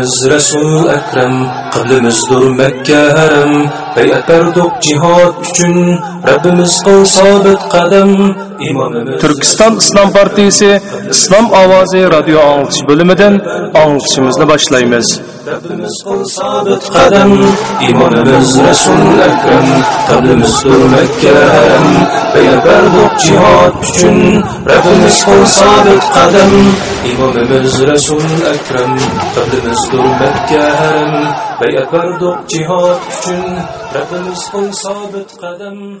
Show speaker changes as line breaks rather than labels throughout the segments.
İmamımız Resul Ekrem, kıblimizdir Mekke harem, beyat berdik cihat üçün, Rabbimiz kıl sabit kadem.
Türkistan İslam Partisi İslam Avazı Radyo Anlatış bölümünden anlatışımızı başlayımız.
Rabbimiz kıl sabit kadem, İmamımız Resul Ekrem, kıblimizdir Mekke harem, beyat berdik cihat üçün, Rabbimiz kıl sabit kadem. İmamımız Resul Ekrem, kıblimizdir Mekke harem, beyat berdik cihat üçün, Rabbimiz kıl sabit kadem.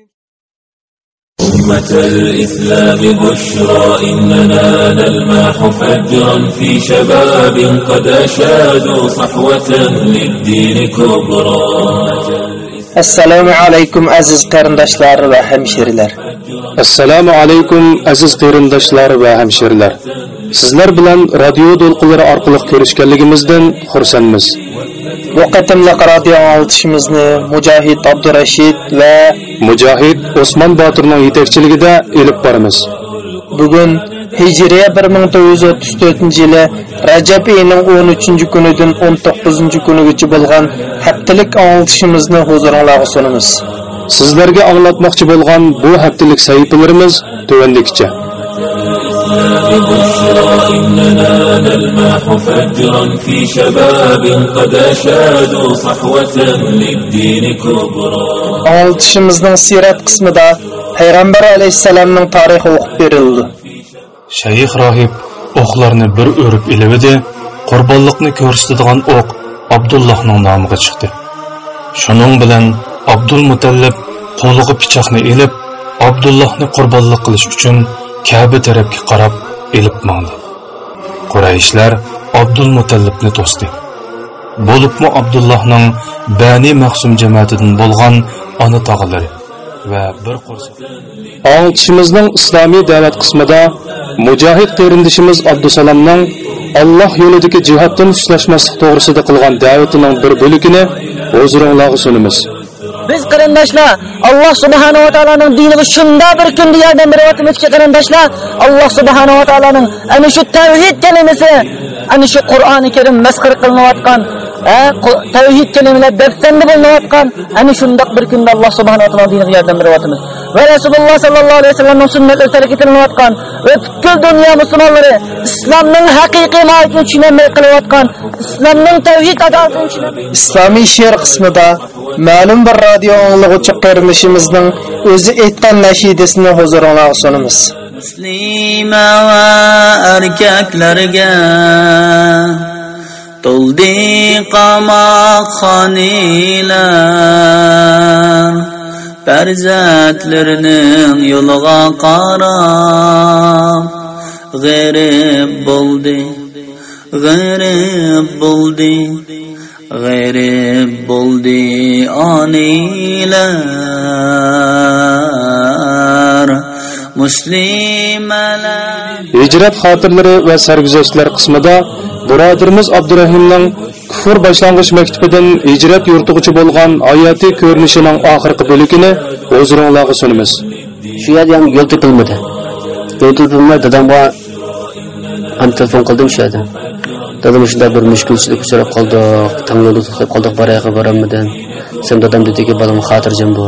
الإسلام بشرى إننا نلمح فجرا في شباب قد أشادوا صحوة للدين كبرى.
السلام عليكم عزيز قرندشلار
وهمشيرلر السلام عليكم عزيز قرندشلار وهمشيرلر sizlar bilan radio to'lqinlari orqali ko'rishganligimizdan مز
bu qatimliq radio anglitishimizni mujohid abdurashid va
mujohid usmon botirning yetakchiligida ilib boramiz.
Bugun hijriya 1934 yili rajab oyining 13 kunidan 19 kunigacha bo'lgan haftalik anglitishimizni huzuringizga sunamiz.
Sizlarga anglatmoqchi bo'lgan bu haftalik sahifalarimiz tuvandikicha
بشرى إننا نلمح فجرا في شباب قد أشادوا صحوة للدين كبرى
anglitishimizning siyrat qismida payg'ambar alayhissalomning tarixi o'qib berildi
shayx rohib o'qlarni bir o'rib ilividi qurbonliqni ko'rsatadigan o'q abdullohning nomiga chiqdi shuning bilan abdul mutallib qo'liga pichoqni ilib abdullohni qurbonlik qilish uchun kaba tarafga qarab ilib mandi qurayishlar abdul mutallibni to'sdi. Bo'libmi abdullohning bani mahsum jamoatidan bo'lgan ona tog'lari va bir qo'rsa
anglitishimizning islomiy da'vat qismida mujohid qarindishimiz abdusalomning alloh yo'lidagi jihatdan ushlashmaslik to'g'risida qilgan da'vatining bir bo'ligini huzuringlarga sunamiz
Biz qarindoshlar Alloh subhanahu va taoloning diniga shunda bir kunda yordam beryapmizki qarindoshlar Alloh subhanahu va taoloning ana shu tavhid kalimasi ana shu Qur'oni Karim masxir qilinayotgan ha, qu- tavhid kalimalar dafsanda bo'layotgan ana shundoq bir kunda Alloh subhanahu va taolo diniga yordam beryapmiz. Va Rasululloh sallallohu alayhi vasallamning sunnatlari tark etilayotgan va butkul dunyo musulmonlari islomning haqiqiy mohiyatini tushunmay qilayotgan, islomning tavhid adolatini tushunmay
islomiy she'r qismida ma'lum bir radio anglag'uchi qarindishimizning o'zi aytgan nashidasini huzuringizga sunamiz
muslima va erkaklarga to'ldi qamoqxonalar farzandlarining yo'liga qarab g'arib bo'ldi g'arib bo'ldi g'arib bo'ldi onilar muslimalar
hijrat xotirlari va sarguzashtlar qismida birodarimiz abdurahimning kufr boshlang'ich maktabidan hijrat yurtug'ichi bo'lgan hayotiy ko'rinishining oxirgi bo'ligini o'ziringlarga sunamiz.
Shu yerda ham yo'l topilmadi yo'l topilmay dadamga ham telefon qildim shu yerda dadam shunday bir mushkulchilik uchrab qoldik tang yo'lda to'xtab qoldik barayaqa borolmadim sen dadam dediki balam xotirjam bu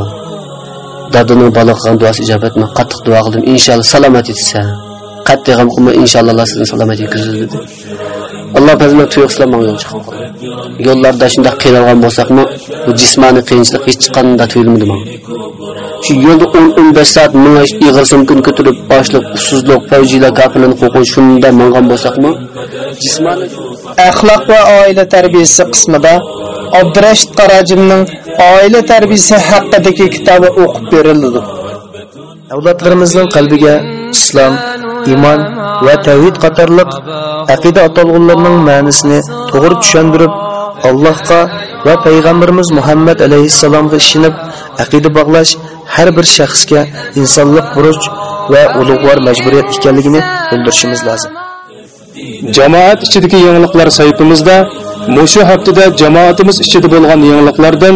dadani bola qilgan duosi ijobatmi qattiq duo qildim inshaalloh salomat qattiq ham qilma alloh fazli tuyuqsizlar manga yo'l chiqib qoldi yo'llarda shunday qiynalgan bo'lsakmi bu jismoniy qiyinchilik hech qanday tuyulmadi manga shu yo'lda o'n o'n besh soat mingish ig'ir sumkani ko'tarib ochliq usuzlik favjiylar kafirlarni qo'rqin shunda mangan bo'lsakmi? Jismoniy
axloq va oila tarbiyasi qismida abdurashid qarajimning oila tarbiyasi haqidagi kitobi o'qib beriladi
avlodlarimizning qalbiga islom iymon va tavhid qatorliq aqida atalg'unlarning ma'nisini to'g'ri tushundirib allohga va payg'ambarimiz muhammad alayhissalomga ishonib aqida bog'lash har bir shaxsga insonlik burch va ulug'vor majburiyat ekanligini bildirishimiz lozim. Jamoat ichidagi yangiliklar saytimizda mushu haftada jamoatimiz ichida bo'lgan yangiliklardan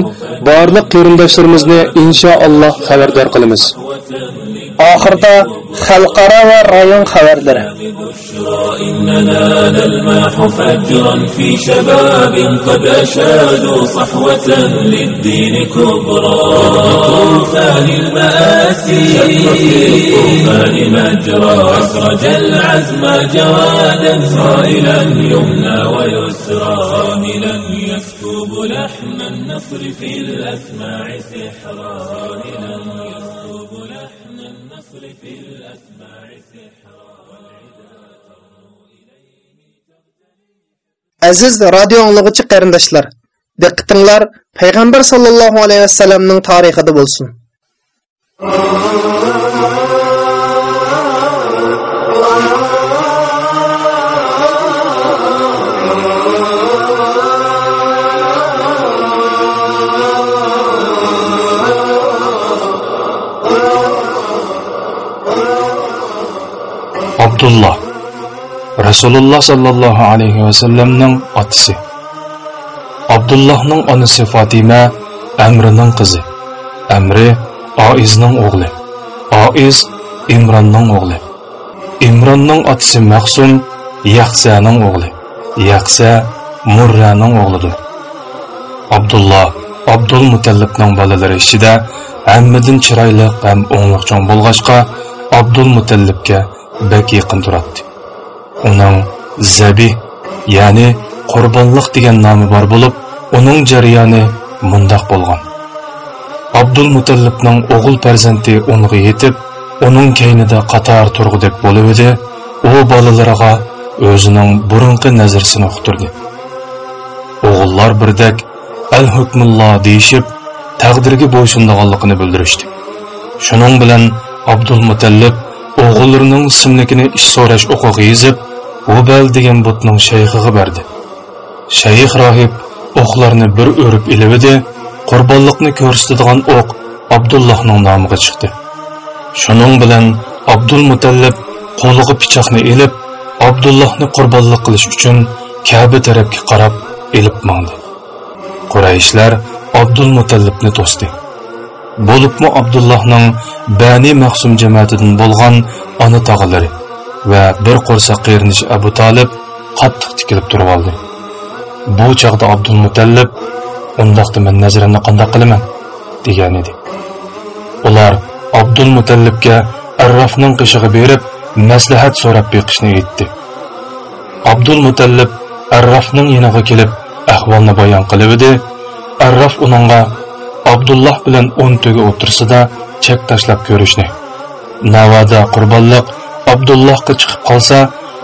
barliq qarindoshlarimizni inshaalloh xabardor qilamiz. Xalqaro va rayon xabarlari
إننا نلمح فجرا في شباب قد أشادوا صحوة للدين مجرى العزم جوادا صائلا يمنى ويسرى. صاملا لحن النصر في الأسماع سحرا.
Aziz radio anglag'uchi qarindoshlar diqqatinglar payg'ambar sollallohu alayhi vasallamning tarixida bo'lsin.
Abdulloh. Rasululloh sollallohu alayhi vasallamning otasi abdullohning onasi fotima amrining qizi. Amri oizning o'g'li. Oiz imronning o'g'li. Imronning otasi maqsum yaqsaning o'g'li. Yaqsa murraning o'g'lidir. Abdulloh abdul mutallibning bolalari ichida hammidin chiroyli ham o'ngliqchon bo'lg'achqa abdul mutallibga bak yaqin turadi uning zabih ya'ni qurbonliq degan nomi bor bo'lib uning jarayoni mundoq bo'lgan abdul mutallibning o'g'il farzandi unga yetib uning keynida qator turg'udek bo'lib edi u bolalariga o'zining burunqi nazarsini uqtirdi o'g'illar birdak al hukmulloh deyishib taqdirga bo'ysundiganligini bildirishdi shuning bilan abdul mutallib o'g'illarining ismligini ish so'rash o'qig'i yezib Hubal degan butning shayxiga berdi. Shayx rohib o'qlarni bir o'rib ilibidi, qurbonlikni ko'rsatadigan o'q Abdullohning nomiga chiqdi. Shuning bilan Abdul Mutallib qo'liga pichoqni ilib, Abdullohni qurbonlik qilish uchun Ka'ba tarafga qarab ilib mangdi. Qurayshlar Abdul Mutallibni to'sdi. Bo'libmi Abdullohning Bani Mahsum jamoatidan bo'lgan ona tog'alari va bir qo'rsoq qerinishi Abu Talib qattiq tikilib turib oldi. Bu chog'da Abdul Mutallib undaqda men nazarimni qanday qilaman degan edi. Ular Abdul Mutallibga Arrafning qishig'i berib, maslahat so'rab beqishni aytdi. Abdul Mutallib Arrafning yoniga kelib, ahvolni bayon qilib edi. Arraf uningga Abdulloh bilan 10 to'ga o'tirsida chek tashlab ko'rishni. Navada qurbonliq Abdullohga chiqib qolsa,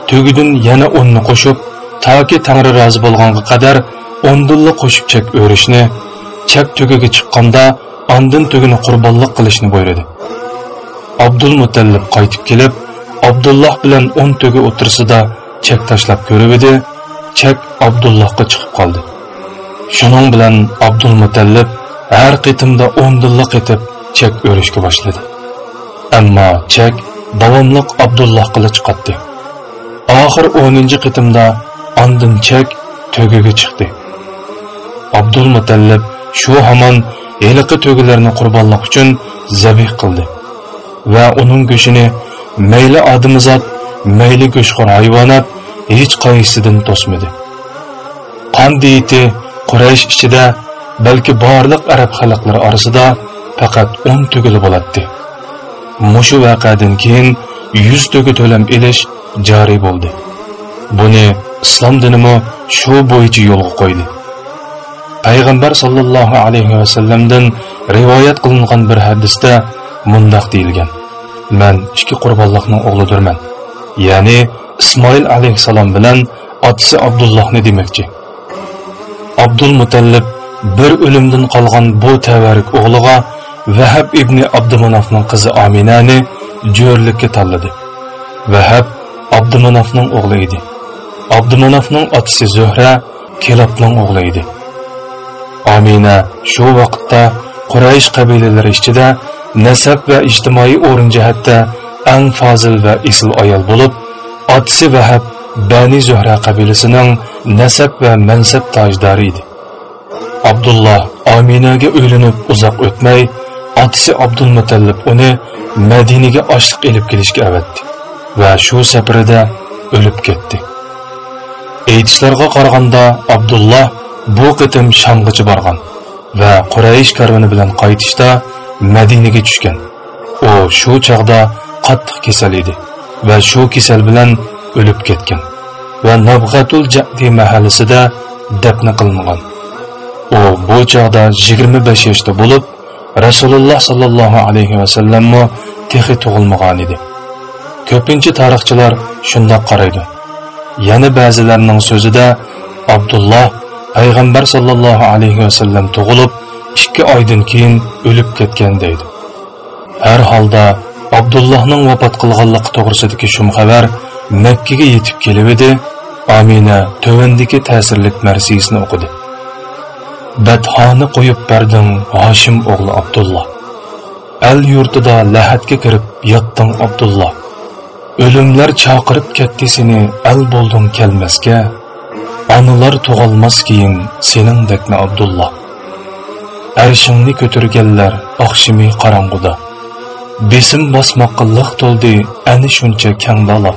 tugidan yana 10 ni qo'shib, toki tangri rozi bo'lganga qadar o'ndinli qo'shib chak o'rishni chak tugaga chiqqanda andin tugini qurbonlik qilishni buyurdi. Abdul mutallib qaytib kelib abdulloh bilan o'n tugi o'tirsida chak tashlab ko'rib edi chak abdullohga chiqib qoldi. Shuning bilan abdul mutallib har qitimda o'ndinliq etib chak o'rishga boshladi. Ammo chak davomliq abdulloh qilich chiqatdi oxir o'ninchi qitimda andin chak tugiga chiqdi. Abdul mutallib shu hamon eliqi tugilarni qurbonlik uchun zabih qildi va uning go'shini mayli odamzod mayli go'shxo'r hayvonot hech qaysisidan to'smadi. Qon deyiti quraysh ichida balki barliq arab xalqlari orasida faqat o'n tugili bo'ladi. Mushu vaqadan keyin yuz to'ki to'lam ilish joriy bo'ldi. Buni islom dinimi shu bo'yicha yo'lga qo'ydi. Payg'ambar sollallohu alayhi vasallamdan rivoyat qilingan bir hadisda mundoq deyilgan. Man ikki qurbonliqning o'g'lidirman. Ya'ni ismoil alayhissalom bilan otasi abdullohni demoqchi. Abdul mutallib bir o'limdan qolgan bu tavarik o'g'liga vahab ibn abdumanofning qizi aminani jo'rlikka tanladi. Vahab abdumanofning o'g'li edi. Abdumanofning otasi zuhra kelobning o'g'li edi. Amina shu vaqtda quraysh qabilalari ichida nasab va ijtimoiy o'rin jihatda eng fozil va isl ayol bo'lib otasi vahab bani zuhra qabilasining nasab va mansab tojdori edi. Abdulloh ominaga uylanib uzoq o'tmay otasi abdulmutallib uni madinaga ochliq ilib kelishga avatdi va shu safarida o'lib ketdi. Aytishlarga qaraganda abdulloh bu qitim shamg'ichi borgan va quraysh karvoni bilan qaytishda madinaga tushgan. U shu chog'da qattiq kasal edi va shu kasal bilan o'lib ketgan va nabg'atul jadi mahallasida dafn qilingan u bu chog'da 25 yoshda bo'lib rasululloh sollallohu alayhi vasallammi texi tug'ilmagan edi. Ko'pincha tarixchilar shundoq qaraydi. Yana ba'zilarning so'zida abdulloh payg'ambar sollallohu alayhi vasallam tug'ilib ikki oydan keyin o'lib ketgan deydi. Har holda abdullohning vafot qilganligi to'g'risidagi shum xabar makkaga yetib kelib edi amina tuvandagi ta'sirlik marsiyasini o'qidi. Badxoni qo'yib berding hoshim o'g'li abdulloh. Al yurtida lahatga kirib yotding abdulloh. O'limlar chaqirib ketdi seni al bo'lding kelmasga. Onalar tug'olmas keyin seningdekmi abdulloh. Arshingni ko'targanlar oqshimiy qorong'uda besim bosmoqqa liq to'ldi ani shuncha kang dala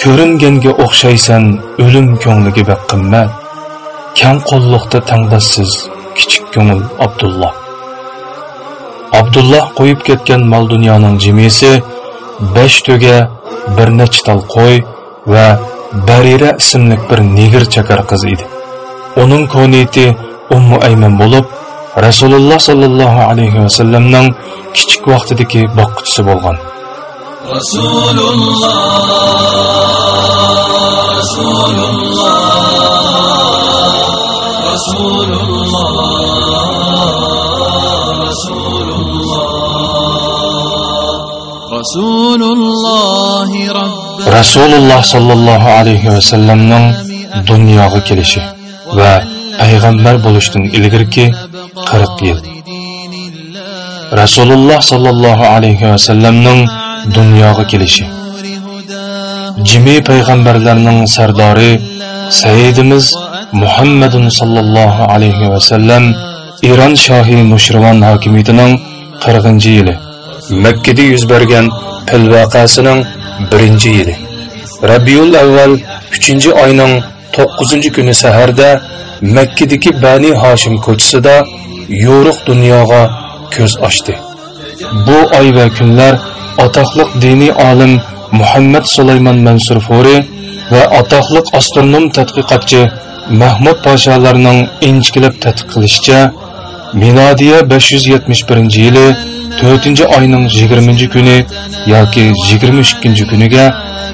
ko'ringanga o'xshaysan o'lim ko'ngliga baqimmat. Kang qo'lliqda tangdassiz kichik ko'ngil abdulloh. Abdulloh qo'yib ketgan mol dunyoning jimisi besh tuga bir necha tal qo'y va barira ismli bir negir chakar qiz edi. Uning koniyati ummu ayman bo'lib rasululloh sollallohu alayhi vasallamning kichik vaqtidagi boqquchisi bo'lgan.
Rasululloh rasululloh.
Rasululloh sollallohu alayhi vasallamning dunyoga kelishi va payg'ambar bo'lishdan ilgirki 40 yil. Rasululloh sollallohu alayhi vasallamning dunyoga kelishi. Jimi payg'ambarlarning sardori sayyidimiz muhammadun sollallohu alayhi vasallam eron shohi nushirvon hokimiyatining 40 yili. Makkada yuz bergan pil voqeasining birinchi yili. Rabiul avval 3 oyning 9 kuni saharda makkadagi bani hoshim ko'chisida yo'riq dunyoga ko'z ochdi. Bu oy va kunlar atoqliq diniy olim muhammad sulaymon mansur fori va atoqliq astronom tadqiqotchi mahmud podsholarning inchkilab tadqiq qilishicha milodiya 571 yili 4 oyning 20 kuni yoki 22 kuniga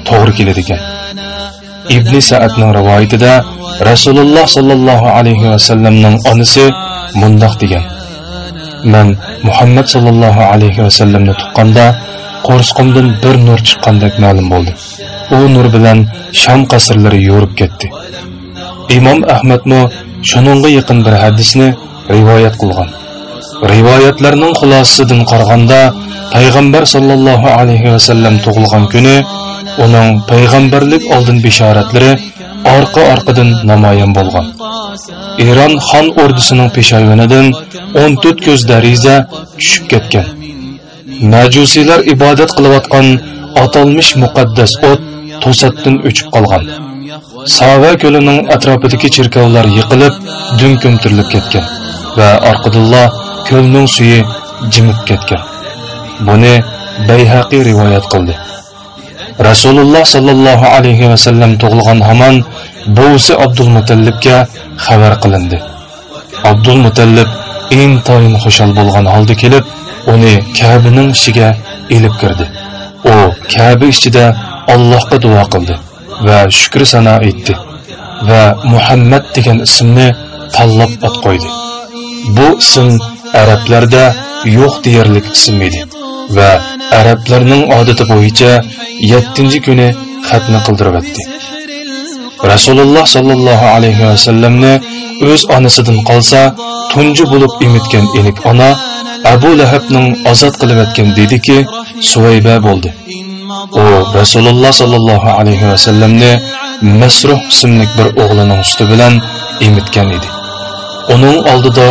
to'g'ri keladi ekan. Ibn saadning rivoyatida rasululloh sollallohu alayhi vasallamning onasi mundoq degan. Man muhammad sollallohu alayhi vasallamni tuqqanda qo'rsqimdan bir nur chiqqandek ma'lum bo'ldi. U nur bilan sham qasrlari yo'rib ketdi. Imom ahmadmi shuningga yaqin bir hadisni rivoyat qilgan. Rivoyatlarning xulosasidan qaraganda payg'ambar sollallohu alayhi vasallam tug'ilgan kuni uning payg'ambarlik oldin bishoratlari orqa orqadan namoyon bo'lgan. Eron xon ordusining peshayvonidan 14 ko'z dariza tushib ketgan. Majusiylar ibodat qilayotgan atalmish muqaddas o't to'satdan o'chib qolgan. Sava ko'lining atrofidagi cherkovlar yiqilib dun ko'mtirilib ketgan va orqadilla ko'lning suyi jimib ketgan. Buni bayhaqiy rivoyat qildi. Rasululloh sollallohu alayhi vasallam tug'ilgan hamon buvisi abdul mutallibga xabar qilindi. Abdul mutallib intoyin xushal bo'lgan holda kelib uni kabining ishiga ilib kirdi. U kabi ichida allohga duo qildi. Va shukr sano aytdi va muhammad degan ismni tanlab ot qo'ydi. Bu ism arablarda yo'q deyarlik ism edi va arablarning odati bo'yicha yettinchi kuni xatni qildirib o'tdi. Rasululloh sollallohu alayhi vasallamni o'z onasidan qolsa tunji bo'lib emitgan enik ona abu lahabning ozod qilib o'tgan dediki suvayba bo'ldi. U rasululloh sollallohu alayhi vasallamni masruh ismli bir o'g'lining usti bilan emitgan edi. Uning oldida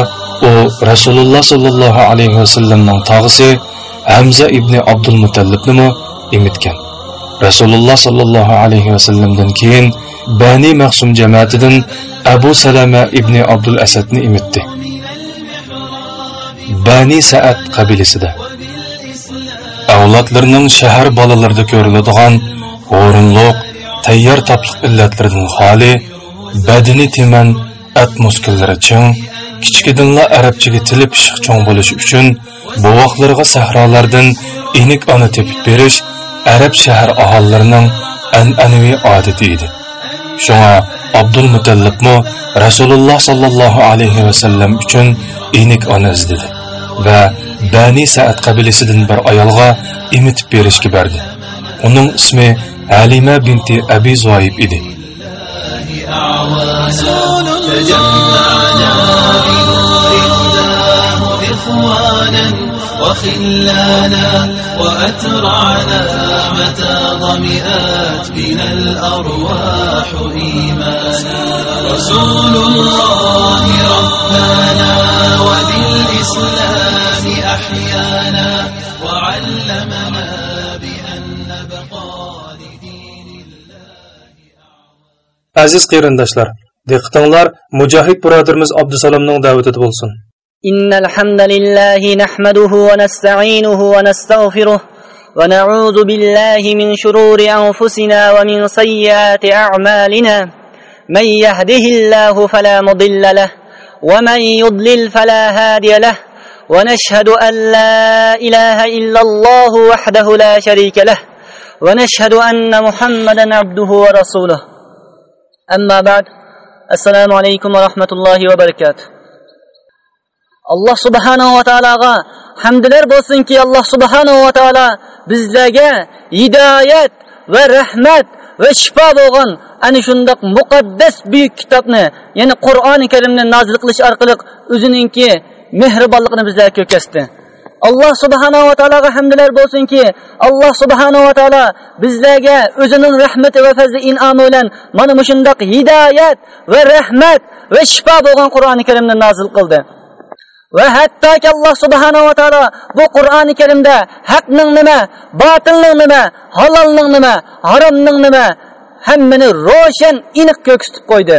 u rasululloh sollallohu alayhi vasallamning tog'isi hamza ibn abdul mutallibnimi emitgan. Rasululloh sollallohu alayhi vasallamdan keyin bani mahsum jamoatidan abu salama ibn abdul asadni emitdi. Bani saat qabilasida avlodlarning shahar bolalarida ko'riladigan o'rinliq tayyor topliq illatlardan xoli badini teman at muskillari ching kichkidinla arabchaga tili pishiq cho'ng bo'lishi uchun bovoqlarga sahrolardan enik ona tepib berish arab shahar ahollarining an'anaviy odati edi. Shunga abdul mutallibmi rasululloh sollallohu alayhi vasallam uchun enik ona izladi va bani saat qabilasidan bir ayolga imitib berishga berdi. Uning ismi halima binti abi zoib edi
وخلانا وأترعنا متى ضمئات بنا الأرواح إيمانا. رسول الله ربنا وبالإسلام أحيانا وعلمنا بأن نبقى لدين
aziz qarindoshlar diqqatinglar mujohid birodarimiz abdusalomning da'vatida bo'lsin
إن الحمد لله نحمده ونستعينه ونستغفره ونعوذ بالله من شرور أنفسنا ومن سيئات أعمالنا. من يهده الله فلا مضل له ومن يضلل فلا هادي له ونشهد أن لا إله إلا الله وحده لا شريك له ونشهد أن محمدا عبده ورسوله. أما بعد السلام عليكم ورحمة الله وبركاته. Alloh subhanava va taologa hamdlar bo'lsinki alloh subhanava va taolo bizlarga hidoyat va rahmat va shifo bo'lgan ana shundoq muqaddas buyuk kitobni ya'ni qur'oni karimni nozil qilish orqali o'zininki mehribonligini bizlarga ko'rsatdi alloh subhanava taologa hamdlar bo'lsinki alloh subhanava taolo bizlarga o'zining rahmati va fazli in'omi bilan mana shundoq hidoyat va rahmat va shifo bo'lgan qur'oni karimni nozil qildi. Va hattoki alloh subhanava taolo bu qur'oni karimda haqning nima botilning nima halolning nima haromning nima hammani ro'shan aniq ko'rsatib qo'ydi.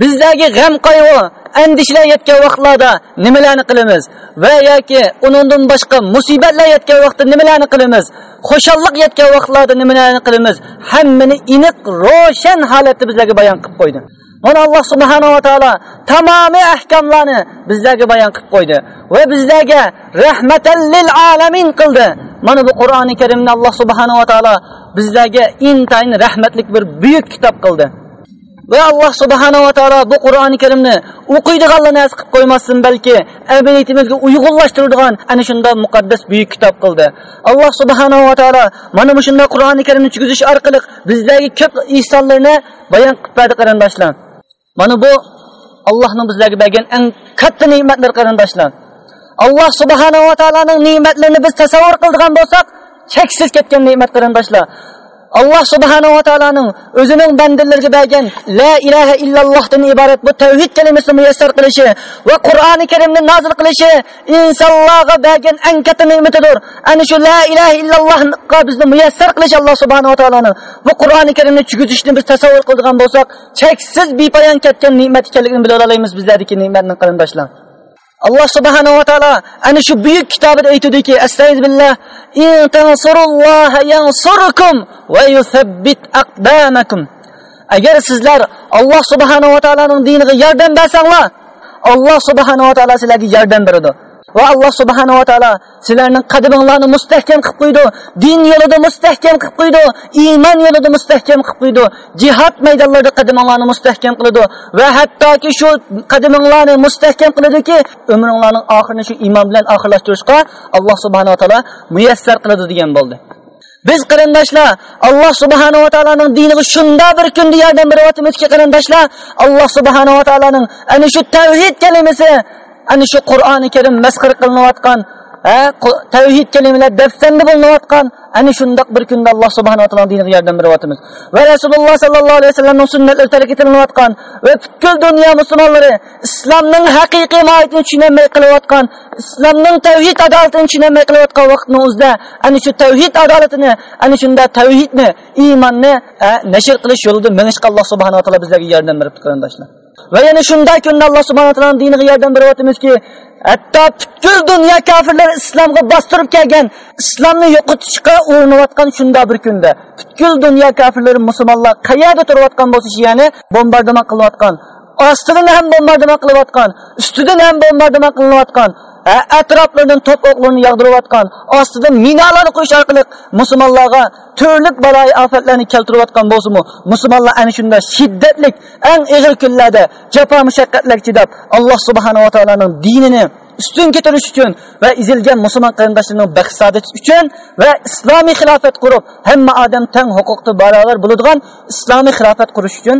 Bizdagi g'am qayg'u andishlar yetgan vaqtlarda nimalarni qilamiz? Va yoki undan boshqa musibatlar yetgan vaqtda nimalarni qilamiz? Xushalliq yetgan vaqtlarda nimalarni qilamiz? Hammani aniq ro'shan holatda bizlarga bayon qilib qo'ydi. Mana alloh subhanava taolo tamomiy ahkomlarni bizlarga bayon qilib qo'ydi va bizlarga rahmatan lil alamin qildi. Mana bu qur'oni karimni alloh subhanava taolo bizlarga intayin rahmatlik bir buyuk kitob qildi. Va alloh subhanahu va taolo bu qur'oni karimni o'qiydiganlar nasib qilib qo'ymasin balki amaliyatimizga uyg'unlashtiradigan ana shunday muqaddas buyuk kitob qildi. Alloh subhanahu va taolo mana bu shunday qur'oni karimni tugizish orqali bizlarga ko'p ihsonlarni bayon qilib berdi qarindoshlar. Mana bu allohning bizlarga bergan eng katta ne'matlar qarindoshlar. Alloh subhanahu va taoloning ne'matlarini biz tasavvur qiladigan bo'lsak cheksiz ketgan ne'mat qarindoshlar. Alloh subhanahu va taoloning o'zining bandalarga bergan la ilaha illallohdan iborat bu tavhid kalimasini muyassar qilishi va qur'oni karimni nozil qilishi insonlarga bergan eng katta ne'matidir ana shu la ilaha illallohga bizni muyassar qilish alloh subhanahu va taoloning bu qur'oni karimni tugutishni biz tasavvur qiladigan bo'lsak cheksiz bepoyon ketgan ne'mat ekanligini bila olamiz bizlardagi ne'matni qarindoshlar alloh subhanahu va taolo ana shu buyuk kitobida aytadiki astag'izbillah in tansurulloha yansurkum va yuthabbit aqdamakum. Agar sizlar alloh subhanahu va taoloning diniga yordam bersanglar alloh subhanahu va taolo sizlarga yordam beradi. Va alloh subhanahu va taolo sizlarning qadaminglarni mustahkam qilib qo'ydi. Din yo'lida mustahkam qilib qo'ydi. Iymon yo'lida mustahkam qilib qo'ydi. Jihod maydonlarida qadaminglarni mustahkam qiladi. Va hattoki shu qadaminglarni mustahkam qiladiki umringlarning oxirini shu iymon bilan oxirlashtirishga alloh subhanava taolo muyassar qiladi degan bo'ldi. Biz qarindoshlar alloh subhanava taoloning diniga shunda bir kunda yordam beryapmizki qarindoshlar alloh subhanava taoloning ana shu tavhid kalimasi ana shu qur'oni karim masxir qilinayotgan tavhid kalimalar dafsanda bo'linayotgan ana shundoq bir kunda alloh subhanava taolo diniga yordam beryapmiz. Va rasululloh sollallohu alayhi vasallamning sunnatlari tark etilayotgan va butkul dunyo musulmonlari islomning haqiqiy mohiyatini tushunolmay qilayotgan islomning tavhid adolatini tushunolmay qilayotgan vaqtni o'zida ana shu tavhid adolatini ana shunda tavhidni iymonni nashr qilish yo'lida minishga alloh subhanava taolo bizlarga yordam beribdi qarindoshlar. Va yana shunday kunda alloh subhana taoloni diniga yordam beryapmizki hatto butkul dunyo kofirlar islomga bostirib kelgan islomni yo'qotishga urinayotgan shunday bir kunda butkul dunyo kofirlari musulmonlar qayerda turayotgan bo'lsa ya'ni bombardimon qilayotgan ostidan ham bombardimon qilayotgan ustidan ham bombardimon qilinayotgan, atroflaridan to'p o'qlarni yog'dirayotgan ostidan minalarni qo'yish orqali musulmonlarga turli baloyi ofatlarni keltirayotgan bo'lsinmi musulmonlar ana shunda shiddatlik eng ig'ir kunlarda jafo mushaqqatlar chidab alloh subhanava taoloning dinini ustun ko'tarish uchun va ezilgan musulmon qarindoshlarining baxt saodati uchun va islomiy xilofat qurib hamma odam tang huquqda barobar bo'ladigan islomiy xilofat qurish uchun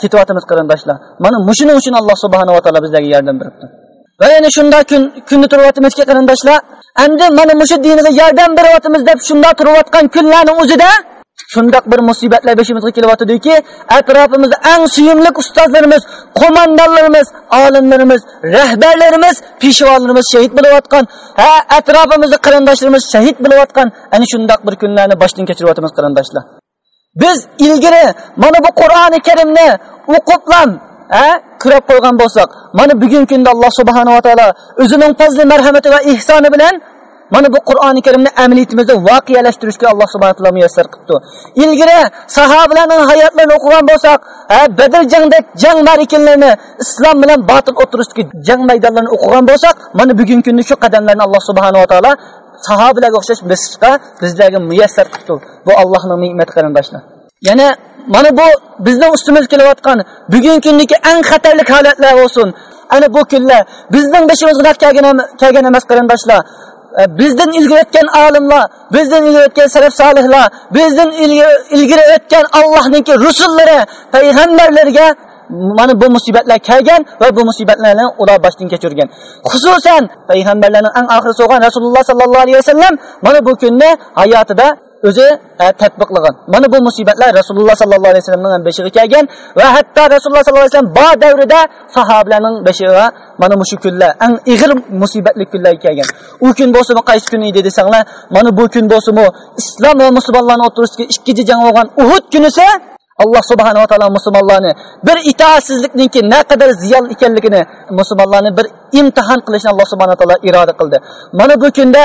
ketyapmiz qarindoshlar mana shuning uchun alloh subhanava taolo bizlarga yordam beribdi va yana shunday kun kunni turyapmizki qarindoshlar endi mana shu diniga yordam beryapmiz deb shunday turayotgan kunlarni o'zida shundoq bir musibatlar beshimizga kelyotidiki atrofimizda eng suyimli ustozlarimiz qo'mondonlarimiz olimlarimiz rahbarlarimiz peshvolarimiz shahid bo'layotgan ha atrofimizda qarindoshlarimiz shahid bo'layotgan ana shundoq bir kunlarni boshdan kechiryapmiz qarindoshlar biz ilgari mana bu qur'oni karimni o'qiblam ha kurab qo'ygan bo'lsak mana bugungi kunda alloh subhanava taolo o'zining fazli marhamati va ehsoni bilan mana bu qur'oni karimni amaliyatimizda voqealashtirishga alloh subhana taolo muyassar qilibdi ilgari sahobalarning hayotlarini o'qigan bo'lsak badr jangdek jang marikinlarni islom bilan botil o'tirishdagi jang maydonlarini o'qigan bo'lsak mana bugungi kunda shu qadamlarni alloh subhanava taolo sahobalarga o'xshash bizga bizlarga muyassar qilibdi bu allohning ne'mati qarindoshlar yana mana bu bizning ustimizga kelayotgan bugungi kundagi eng xatarli holatlar bo'lsin. Ana bu kunlar bizning beshimizga kelgan emas qarindoshlar. E, bizdan ilgari o'tgan olimlar bizdan ilgari o'tgan salaf solihlar bizdan ilgari o'tgan allohniki rusullari payg'ambarlarga mana bu musibatlar kelgan va bu musibatlarni ular boshdan kechirgan. Xususan payg'ambarlarning eng oxiri bo'lgan rasululloh sollallohu alayhi vasallam mana bu kunni hayotida o'zi e, tatbiqlagan mana bu musibatlar rasululloh sollallohu alayhi vasallamning ham beshiga kelgan va hatto rasululloh sollallohu alayhi vasallam bor davrida sahobalarning beshiga mana shu kunlar eng ig'ir musibatli kunlarga kelgan. U kun bo'lsimi qaysi kun edi desanglar mana bu kun bo'lsimi islom va musulmonlarni o'rtasidagi ikkinchi jang bo'lgan uhud kunisi alloh subhanava taolo musulmonlarni bir itoatsizlikniki naqadar ziyon ekanligini musulmonlarni bir imtihon qilishni alloh subhanava taolo iroda qildi. Mana bu kunda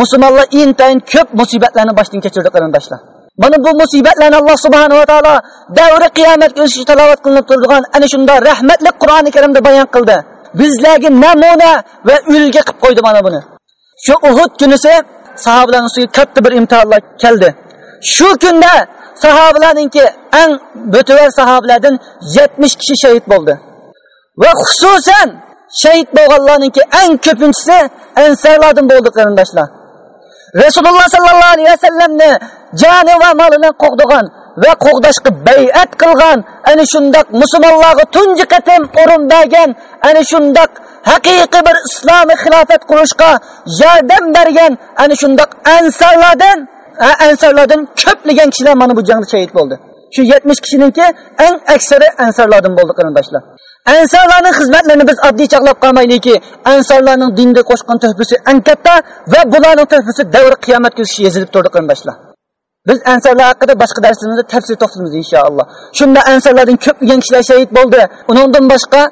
musulmonlar intayin ko'p musibatlarni boshdan kechirdi qarindoshlar mana bu musibatlarni alloh subhanava taolo davri qiyomatga o'zicha talovat qilinib turadigan ana shunday rahmatli qur'oni karimda bayon qildi. Bizlarga namuna va ulga qilib qo'ydi mana buni. Shu uhud kunisi sahobalarni ustiga katta bir imtihonlar keldi. Shu kunda sahobalarninki eng bo'tivar sahobalardan 70 kishi shahid bo'ldi. Va xususan shahid bo'lganlarninki eng ko'pinchisi ansarlardan bo'ldi qarindoshlar. Rasululloh sollallohu alayhi vasallamni joni va molini qo'g'digan va qo'g'dashga bay'at qilgan ana shundoq musulmonlarga tunji qatim o'rin bergan ana shundoq haqiqiy bir islomiy xilofat qurishga yordam bergan ana shundoq hə, ənsərlərdən köpligan kişilər mana bu cəngdə şəhid oldu. Şu 70 kişininki ən əksəri ənsərlərdən oldu qardaşlar. Ənsərlərin xidmətlərini biz addi çaqlab qalmayın ki, ənsərlərin dində qoşqan töhfəsi ən katta və bunların töhfəsi dövr qiyamət günü yazılıb durdu qardaşlar. Biz ənsərlər haqqında başqa dərsimizdə təfsir toxunuruz inşallah. Şunda ənsərlərdən köpligan kişilər şəhid oldu. Onundan başqa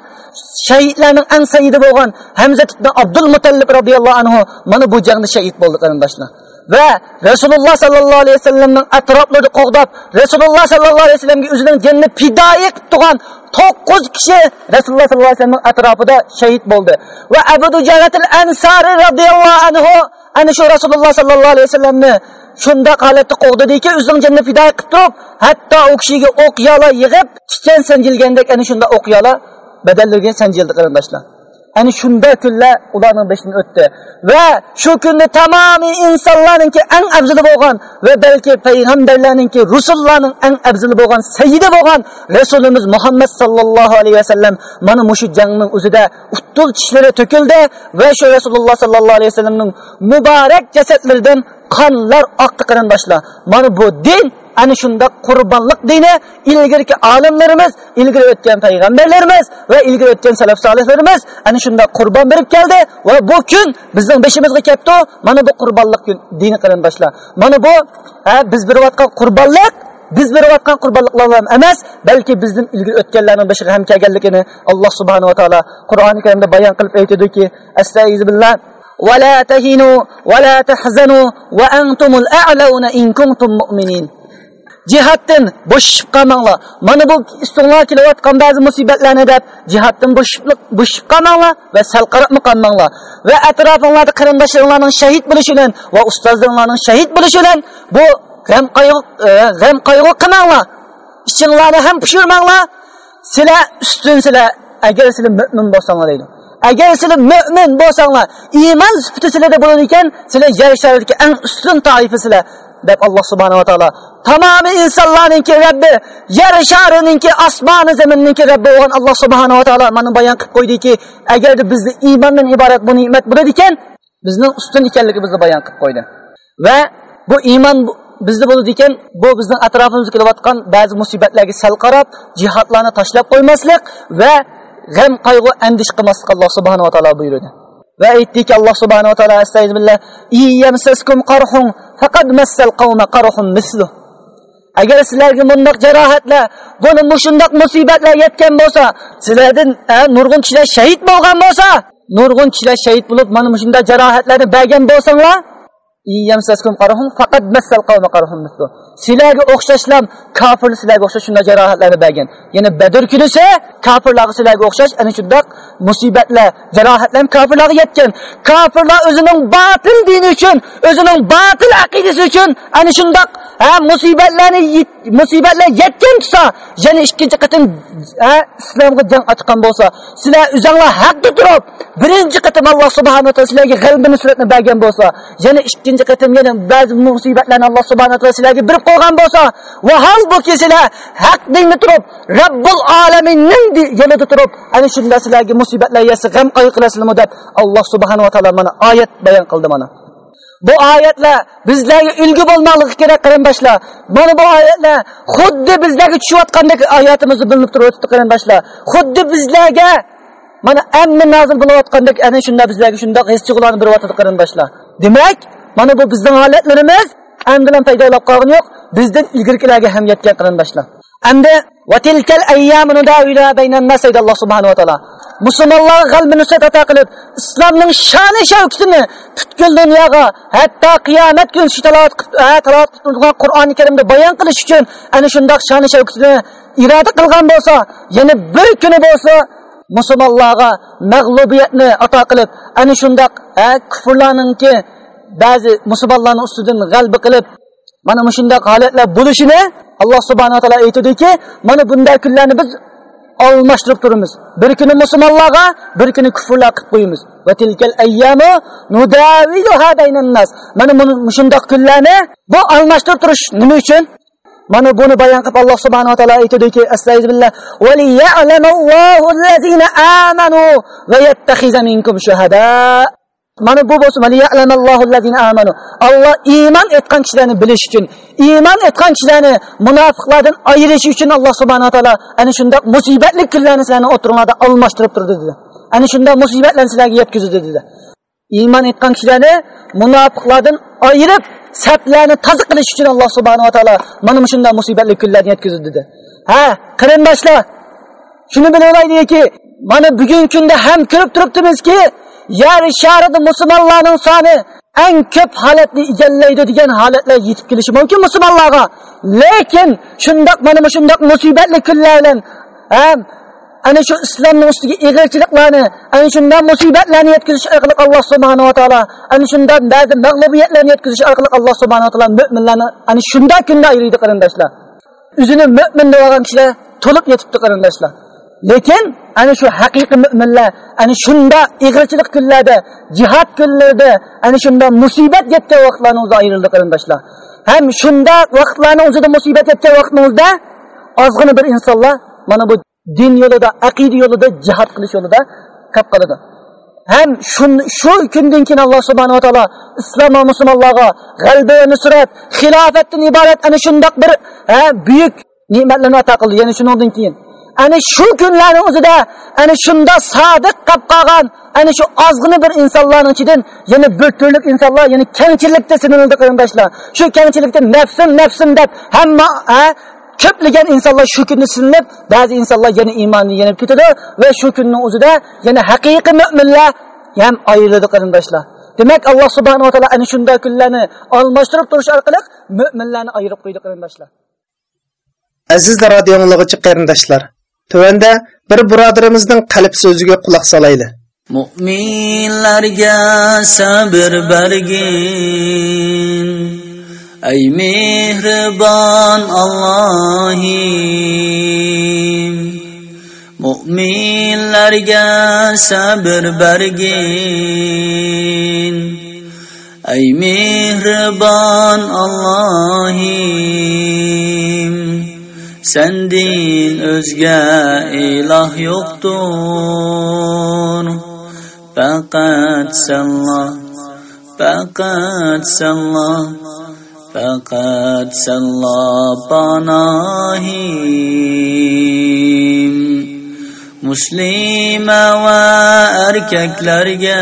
şəhidlərin ən sayıdı olan Həmzə ibn Abdülmutəllib rəziyallahu anhu mana bu cəngdə şəhid oldu qardaşlar. Va rasululloh sollallohu alayhi vasallamning atroflarida qo'g'dab rasululloh sollallohu alayhi vasallamga o'zining jinni fidoyi qilib turgan to'qqiz kishi rasululloh sollallohu alayhi vasallamning atrofida shahid bo'ldi va abu dujalatil ansari radhiyallohu anhu ana shu rasululloh sollallohu alayhi vasallamni shundoq holatda qo'g'didiki o'zining jinni fidoyi qilib turib hatto u kishiga o'qiyalar yig'ib tikan sanjilgandek ana shunda o'qiyalar badallarga sanjildi qarindoshlar Ani shunday kunlar ularning beshidan o'tdi. Va shu kunni tamomiy insonlarningki eng afzali bo'lgan va balki payg'ambarlarningki rusullarning eng afzali bo'lgan sayyidi bo'lgan rasulimiz muhammad sallallohu alayhi vasallam mana mushu jangning o'zida uttul tishlari to'kildi va shu rasululloh sollallohu alayhi vasallamning muborak jasadlaridan qonlar oqdi qarindoshlar mana bu din ana shunda qurbonlik dini ilgirki olimlarimiz ilgari o'tgan payg'ambarlarimiz va ilgari o'tgan salaf solihlarimiz ana shunda qurbon berib keldi va bu kun bizning beshimizga kelibdi mana bu qurbonlik kun dini qarindoshlar mana bu biz berayotgan qurbonlik biz berayotgan qurbonliklar emas balki bizning ilgari o'tganlarning boshiga ham kelganligini alloh subhanava taolo qur'oni karimda bayon qilib aytadiki astag'izbillah ولا تهنوا ولا تحزنوا وأنتم الأعلون إن كنتم مؤمنين jihatdan bo'shishib qolmanglar mana bu ustinglar kelayotgan ba'zi musibatlarni deb jihatdan bo'shib qolmanglar va sal qarabmi qolmanglar va atrofinglarda qarindoshlaringlarning shahid bo'lishi bilan va ustozlaringlarning shahid bo'lishi bilan bu g'am qayg'u e, g'am qayg'u qilmanglar. Ichinglarni ham pishirmanglar. Sizlar ustun sizlar agar sizlar mo'min bo'lsanglar deydi. Agar sizlar mo'min bo'lsanglar iymon sifati sizlarda bo'lar ekan sizlar yer sharidagi eng ustun toifa sizlar deb alloh subhanava taolo tamomi insonlarninki rabbi yer sharininki osmoni zaminninki rabbi bo'lgan alloh subhanava taolo mana bayon qilib qo'ydiki agarda bizni iymondan iborat bu ne'mat bo'ladi ekan bizning ustun ekanligimizni bayon qilib qo'ydi va bu iymon bizda bo'ladi ekan bu bizning atrofimizga kelayotgan ba'zi musibatlarga sal qarab jihodlarni tashlab qo'ymaslik va g'am qayg'u andish qilmaslik alloh subhanava taolo buyurdi va aytdiki alloh subhanava taolo astag'izbillah agar sizlarga bundoq jarohatlar buni mushundoq musibatlar yetgan bo'lsa sizlardan nurg'un kishilar shahid bo'lgan bo'lsa nurg'un kishilar shahid bo'lib mana shunday jarohatlarni bergan bo'lsanglar sizlarga o'xshashlam kofir sizlarga o'xshash shunday jarohatlarni bergan yana badr kunisi kofirlarga sizlarga o'xshash ana shundoq musibatlar jarohatlar kofirlarga yetgan kofirlar o'zining botil dini uchun o'zining botil aqidasi uchun ana shundoq ha musibatlarni musibatlar yetgan tursa yana ikkinchi qatim ha islomga jang ochgan bo'lsa sizlar o'zinglar haqda turib birinchi qatim alloh subhanaa taolo sizlarga g'alba nusratni bergan bo'lsa yana ikkinchi qatim yana ba'zi musibatlarni alloh va taolo sizlarga berib qo'ygan bo'lsa va holbuki sizlar haq dinni turib robbul alaminning yo'lida turib ana shunda sizlarga musibatlar yasi g'am qayg'u qilasizlarmi deb alloh subhanava taolo mana oyat bayon qildi mana. Bu oyatlar bizlarga ulgu bo'lmoqligi kerak qarindoshlar. Mana bu oyatlar xuddi bizlarga tushayotgandek oyatimizni bilinib turib o'tibdi qarindoshlar. Xuddi bizlarga mana amni nozil bo'layotgandek ana shunda bizlarga shundoq his tuyg'ularni beryotadi qarindoshlar. Demak mana bu bizning holatlarimiz. Amdilan paydolab qolgani yo'q. Bizdan ilgirkilarga ham yetgan qarindoshlar endi vatilkal ayyamu nudawiluha baynan nas deydi alloh subhanahu va taolo. Musulmonlarga g'albi nusrat ato qilib islomning sha'ni shavkatini butkul dunyoga hatto qiyomat kuni shu tilovat tilovat qilib qur'oni karimda bayon qilish uchun ana shundoq sha'ni shavkatini iroda qilgan bo'lsa yana bir kuni bo'lsa musulmonlarga mag'lubiyatni ato qilib ana shundoq kufrlarninki ba'zi musibatlarni ustidan g'alba qilib mana shunday holatlar bo'lishini alloh subhanaa taolo aytadiki mana bunday kunlarni biz almashtirib turibmiz. Bir kuni musulmonlarga bir kuni kufrlar qilib qo'yamiz tilkal nas. Mana shundoq kunlarni bu almashtirib turish nima uchun? Mana buni bayon qilib alloh subhanaa taolo aytadiki astag'firullah mana bu bo'lsin. Alloh iymon etgan kishilarni bilish uchun iymon etgan kishilarni munofiqlardan ayirish uchun alloh subhanaa taolo ana shundoq musibatli kunlarni sizlarni o'tiringlarda almashtirib turdi dedi. Ana shundoq musibatlarni sizlarga yetkazdi dedi. Iymon etgan kishilarni munofiqlardan ayirib saplarni toza qilish uchun alloh subhanava taolo mana shunday musibatli kunlarni yetkazdi dedi. Ha qarindoshlar shuni bilib olaylikki mana bugungi kunda ham ko'rib turibdimizki yer sharida musulmonlarning soni eng ko'p holatni egallaydi degan holatlar yetib kelishi mumkin musulmonlarga. Lekin shundoq mana shundoq musibatli kunlar bilan ham ana shu islomni ustiga ig'irchiliklarni ana shundan musibatlarni yetkazish orqali alloh subhanava taolo ana shundan ba'zi mag'lubiyatlarni yetkazish orqali alloh subhanava taolo mo'minlarni ana shunday kunda ayirdi qarindoshlar. O'zini mo'min deb olgan kishilar to'lib yetibdi qarindoshlar. Lekin ana shu haqiqiy mo'minlar ana shunda ig'richilik kunlarda jihod kunlarida ana shunda musibat yetgan vaqtlarni o'zi ayrildi qarindoshlar. Ham shunda vaqtlarni o'zida musibat yetgan vaqtimizda ozgina bir insonlar mana bu din yo'lida aqida yo'lida jihod qilish yo'lida qolib qiladi ham shu kundan keyin alloh subhanava taolo islom va musulmonlarga g'alba nusrat xilofatdan iborat ana shundoq bir buyuk ne'matlarni ato qildi. Yana shundan keyin ana shu kunlarni o'zida ana shunda sodiq qolib qolgan ana shu ozg'ina bir insonlarni ichidan yana bir turli insonlar yana kengchilikda sinildi qarindoshlar shu kengchilikda nafsim nafsim deb hamma ko'plagan insonlar shu kunni sinib ba'zi insonlar yana iymonni yenib ketadi va shu kunni o'zida yana haqiqiy mo'minlar ham ayriladi qarindoshlar demak alloh subhanava taolo ana shunday kunlarni almashtirib turish orqali mo'minlarni ayirib qo'ydi qarindoshlar
aziz radio anglag'uchi qarindoshlar Tövəndə bir birodarimizning qalb so'ziga quloq solayli.
Mu'minlarga sabr bergin. Ey mehribon Allohim. Mu'minlarga sabr bergin. Ey mehribon Allohim. Sendin özge ilah yoktur Fakat senla Fakat senla Fakat senla panahim Muslime ve erkeklerge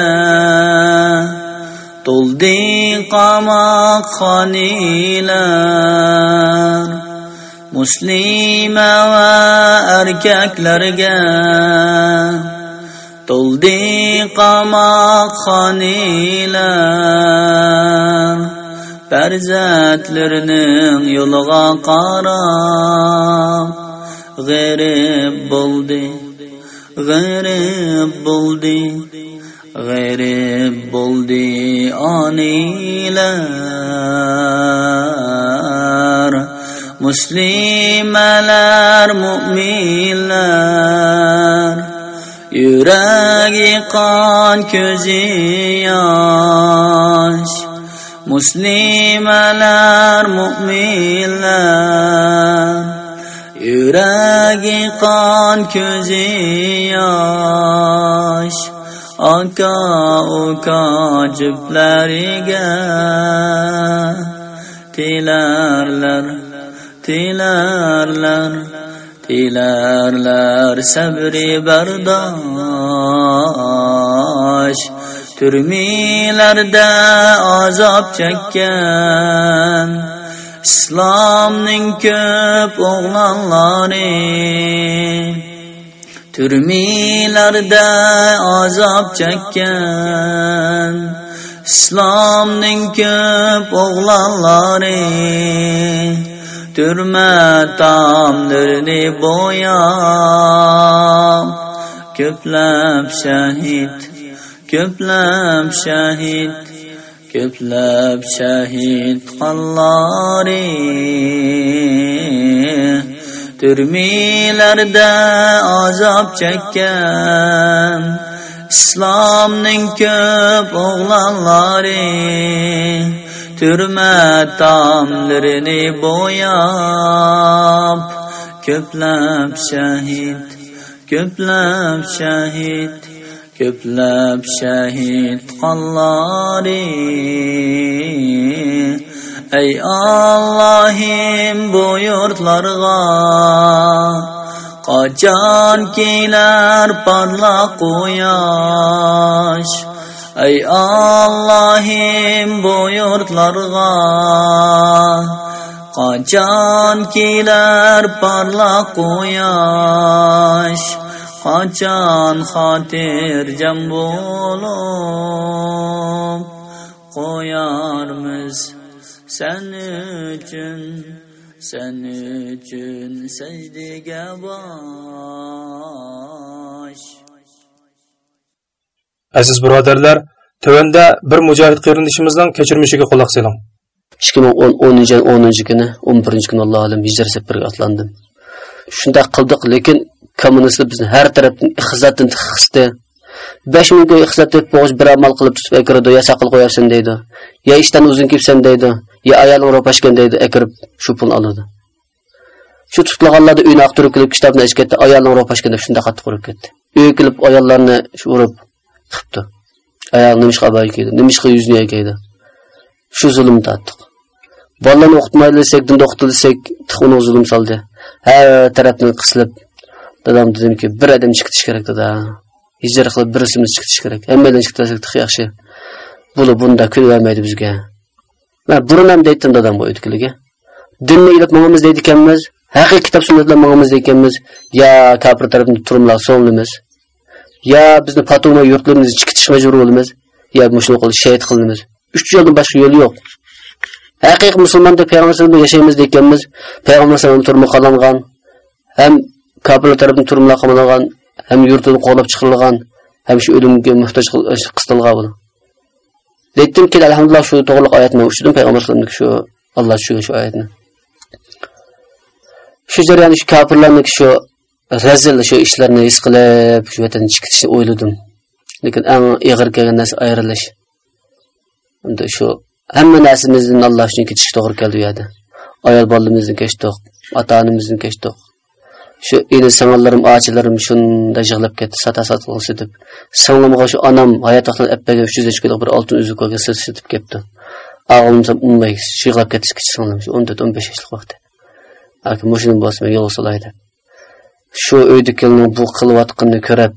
Doldi qamak xaniler muslima va erkaklarga to'ldi qamoqxonalar farzandlarining yo'liga qarab g'arib bo'ldi g'arib bo'ldi g'arib bo'ldi onilar muslimalar mu'minlar yuragi qon ko'zi yosh muslimalar mu'minlar yuragi qon ko'zi yosh aka uka juplariga tilarlar Dilerler, dilerler sabri bardaş. Türmilerde azap çekken İslam'ın köp oğlanları. Türmilerde azap çekken İslam'ın köp oğlanları. Dürmə tamdırlı boya. Köpləb şəhid Köpləb şəhid Köpləb şəhid qanları Türmilərdə azab çəkkən İslamın köp oğlanları. Turma tomlarini bo'yab ko'plab shahid ko'plab shahid ko'plab shahid qonlari ey Allohim bu yurtlarga qachon kelar porloq quyosh ey Allohim bu yurtlarga qachon kelar porloq quyosh qachon xotirjam bo'lib qo'yarmiz sen uchun sen uchun sajdaga bosh
aziz birodarlar tövanda bir mujohid qarindishimizning kechirmishiga quloq soling
2010 yil 10 kuni 11 kuni Alloh alam hijrat safariga atlandim shunday qildik lekin kommunistlar bizni har tarafdan ixzatdan xisdi 5 ming qo'y ixzat deb bo'g'ish bir amal qilib tutib akiradi yo saqil qo'yarsan deydi ya ishdan uzun kelsan deydi ya ayol ropashgan deydi e, akirib shu pulni oladi. Shu tutilganlarda uyni oqtirib kelib kitobni ichib ayolni ropashgan deb shunday qattiq urib ketdi. Uyga kelib ayollarni urib urib qipti ayol nimishqa abay kiydi nimishqa yuzini yakaydi shu zulm tatdiq. Bolalarni o'qitmaydi desak dinda o'qitdi desak uni zulm soldi. Har tarafni qisilib dadam dedimki bir odam chiqitish kerak dada hijra qilib birisimiz chiqitish kerak. Hammadan chiqitsak yaxshi. Buni bunda kun vermaydi bizga. Man burun ham deydim dadam bu o'tkiliga dinni ilib mangamiz deydi ekanmiz haqiqiy kitob sunnatlar mangamiz deydi ekanmiz yo kafir tarafni turmlar so'nglimiz yo bizni patuma yurtlarimizni chiqitish majbur bo'lamiz yo mushuni qilib shahid qildimiz uch yo'ldan boshqa yo'l yo'q. Haqiqiy musulmon deb payg'ambar yashaymiz deganmiz payg'ambar alayhisalom turmuh qalangan ham kofirlar tarafdan turumlar qalangan ham yurtini qo'lab chiqarilgan ham shu o'limga muhtoj qistilgan bu deydim ki alhamdulillah shu to'g'riliq oyatni uchdim payg'ambar alayhisalomniki shu alloh tushirgan shu oyatni shu jarayon shu kafirlarni shu razil shu ishlarni his qilib shu vatanni chiqitishni o'yladim. Lekin eng ig'ir kelgan narsa ayrilish. Endi shu hamma narsamizdan alloh uchun ketish to'g'ri keldi u yerda ayol bolamimizni kechdik ota onamizni kechdik shu ini sing'illarim ochilarim shunda yig'lab ketdi sata sata deb singlimga shu onam hayot vaqtida appaga uch yuz kunlik bir oltin uzuk olgan sitib ketdi. Og'limsa unmay yig'lab ketdi kichik singlim shu o'n to'rt o'n besh yoshlik vaqtda balki mushuni bosmay yo'l solay deb shu uydagilarning bu qilayotganini ko'rib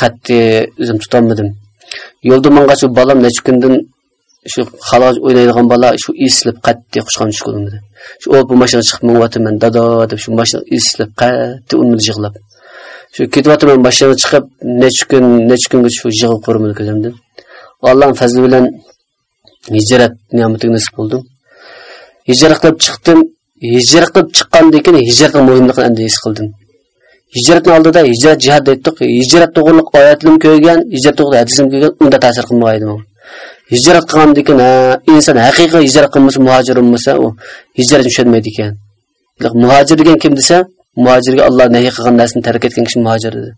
qat'iy o'zim tutolmadim. Yo'lda manga shu bolam necha kundan shu xaloj o'ynaydigan bola shu eslib qat'iy qushqon tushib qolmadi shu o'p mashina chiqib minyapman dado deb shu mashina eslib qat'iy unmadi yig'lab shu ketyapman mashina chiqib necha kun necha kunga shu yig'ib ko'rmadi ko'zimdan allohni fazli bilan hijrat ne'matiga nasib bo'ldim. Hijrat qilib chiqdim. Hijrat qilib chiqqandan keyin hijratning muhimligini endi his qildim. Hijratni oldida hijrat jihad aytdik hijrat to'g'riliq oyatlim ko'rgan hijrat to'g'ri hadisim ko'rgan unda ta'sir qilmaydi hijrat qilgandan keyin inson haqiqiy hijrat qilmasa muhojir bo'lmasa u hijrat tushunmaydi ekan. Muhojir degan kim desa muhojirga Alloh nahiy qilgan narsani tark etgan kishi muhojir dedi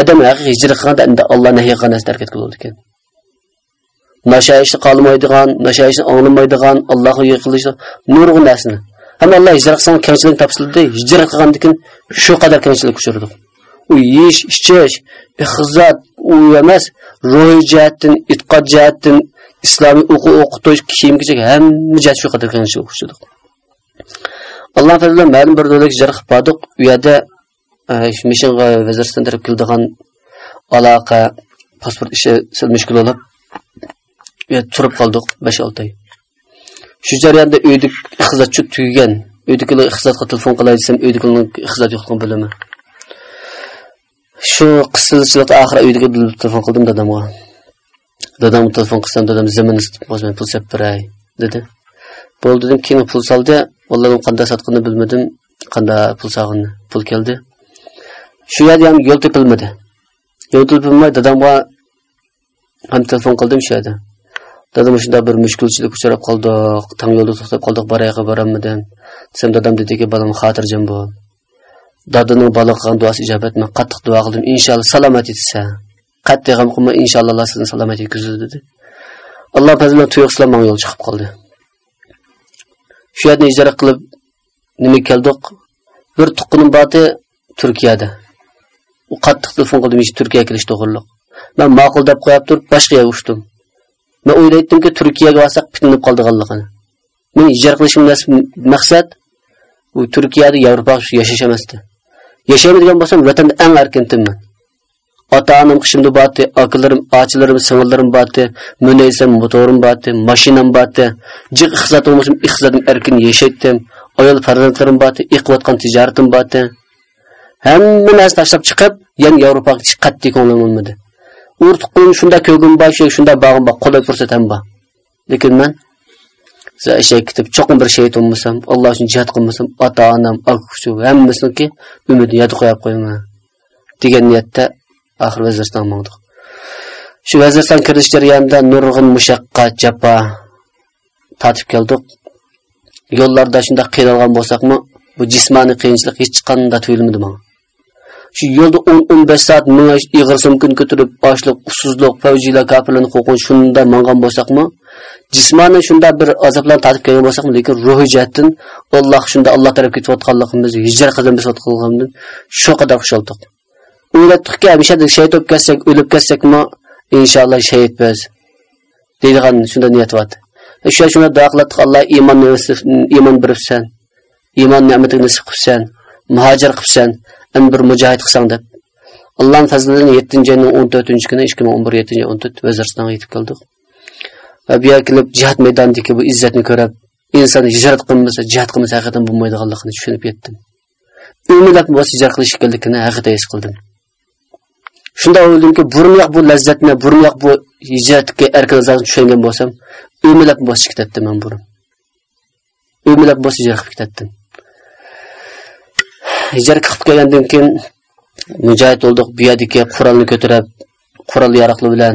odam haqiqiy hijrat qilganda endi Alloh nahiy qilgan narsani tark etgan ekan. Nashoyishni qolmaydigan nashoyishni anglamaydigan allohga yiqilishi nurg'un narsani Ama Allah hicret kılsan kençilik tapsıldı. Hicret kılgandıkın şu kadar kençilik uçurdu. U yiyiş, içiş, ihzat, uyuyamaz. Ruhi cihettin, itkat cihettin, İslami oku, okutuş, kiyim gidecek. Hem cihet şu kadar kençilik uçurdu. Allah Teala ma'lum bir dolik hicret kılpadık. U yada e, Mishin vazirasından taraf kildigan alaqa pasport işi silmiş kilolab. Turib qoldik 5-6 oy. Shu jarayonda uyda ixzat tugagan uydagilar ixzatga telefon qilay desam uydagilarni ixzat yo'qligini bilaman shu qisqachilikda oxiri uydaga telefon qildim dadamga. Dadamga telefon qilsam dadam zamin o'zim pul sep beray dedi. Bo'ldi dedim keyin pul soldi. Vallahi qanday sotganini bilmadim. Qanday pul sog'inni pul keldi. Shu yerda ham yo'l topilmadi yo'l topilmay dadamga ham telefon qildim shu yerda. Dadam shunda bir mushkulchilik uchrab qoldik. tong yo'lda to'xtab qoldik, barayaqa borammidim. Desam dadam dediki, balam xotirjam bo'l. Dadaning bola qilgan duosi ijobatmi qattiq duo qildim. Inshaalloh salomat etsa. Qattiq g'am qilma, inshaalloh Alloh sizni salomat yetkazadi dedi. Alloh fazlidan tuyuqsizlar menga yo'l chiqib qoldi. Shu yerni ijara qilib nima keldik? Bir tuqqanim bati Turkiyada. U qattiq telefon qildim, Turkiyaga kelish to'g'riliq. Men ma'qul deb qo'yib turib, boshqa yerga uchdim. Men o'ylaydimki, Turkiyaga borsak bitinib qoldiganligini. Men ijara qilishim maqsad u Turkiyada Yevropa yashash emasdi. Yashaydigan bo'lsam, vatanda eng erkin tinman. Ota-onam qishimda bordi, akalarim, ochilarim, singillarim bordi, munaysam, motorim bordi, mashinam bordi. Jiq iqtisodim bo'lsam, iqtisodim erkin yashaydim. Ayol farzandlarim bordi, iqiyotgan tijoratim bordi. Hamma narsa tashlab chiqib, yana Yevropaga qattiq ko'nglim bo'lmadi. Urtuqim shunda ko'gim bor, shunda bag'im bor, qo'lay fursat ham bor. Lekin men Zaşa kitib çoqum bir shey şey olmasam, Allah üçün cihat qılmasam, ata-anam, akıqçu, hammasınki ümidi yod qoyab qoyma. degan niyatda axir Vaziriston mangdiq. Shu Vaziriston kirish jarayonida nurg'un mushaqqat, jafo tatib keldik. Yo'llarda shunda qiynalgan bo'lsakmi, bu jismoniy qiyinchilik hech qanday tuyulmadi menga. Shu yo'lda 10-15 soat menga ig'ir sumkun ko'tarib, ochliq, usuzlik, favjilar kafirlarni qo'rqin shunda mangan bo'lsakmi, jismonan shunda bir azoblarni tatib kelgan bo'lsak lekin ruhiy jihatdan Alloh shunda Alloh tarafga ketayotganligimiz hijrat qilib ketayotganligimdan shu qadar xushaldıq. O'ylatdikki, hamisha shahid bo'lib ketsak, o'lib ketsakmi, inshaalloh shahidmiz. deydigan shunda niyat bor. E, shu shuna duo qildik, Alloh iymon iymon beribsan. Iymon ne'matini nasib qilsan, muhojir qilsan, an bir mujohid qilsang deb. Allohning fazlidan 7-oyning 14-kuni 2011 7-14 Vaziristonga yetib keldik. va bu yerga kelib jihad maydonidagi bu izzatni ko'rib inson hijrat qilmasa jihad qilmasa haqiqatan bo'lmaydiganligini tushunib yetdim umidlab bu hijrat qilish ekanligini haqiqatan his qildim shunda o'yladimki burunyoq bu lazzatni burunyoq bu hijratga erkin tushungan bo'lsam umidlab bosib ketdim man burun umidlab bos hijrat qilib ketdim hijrat qilib kelgandan keyin mujohid bo'ldik bu yerdagi qurolni ko'tarib qurol yaroqli bilan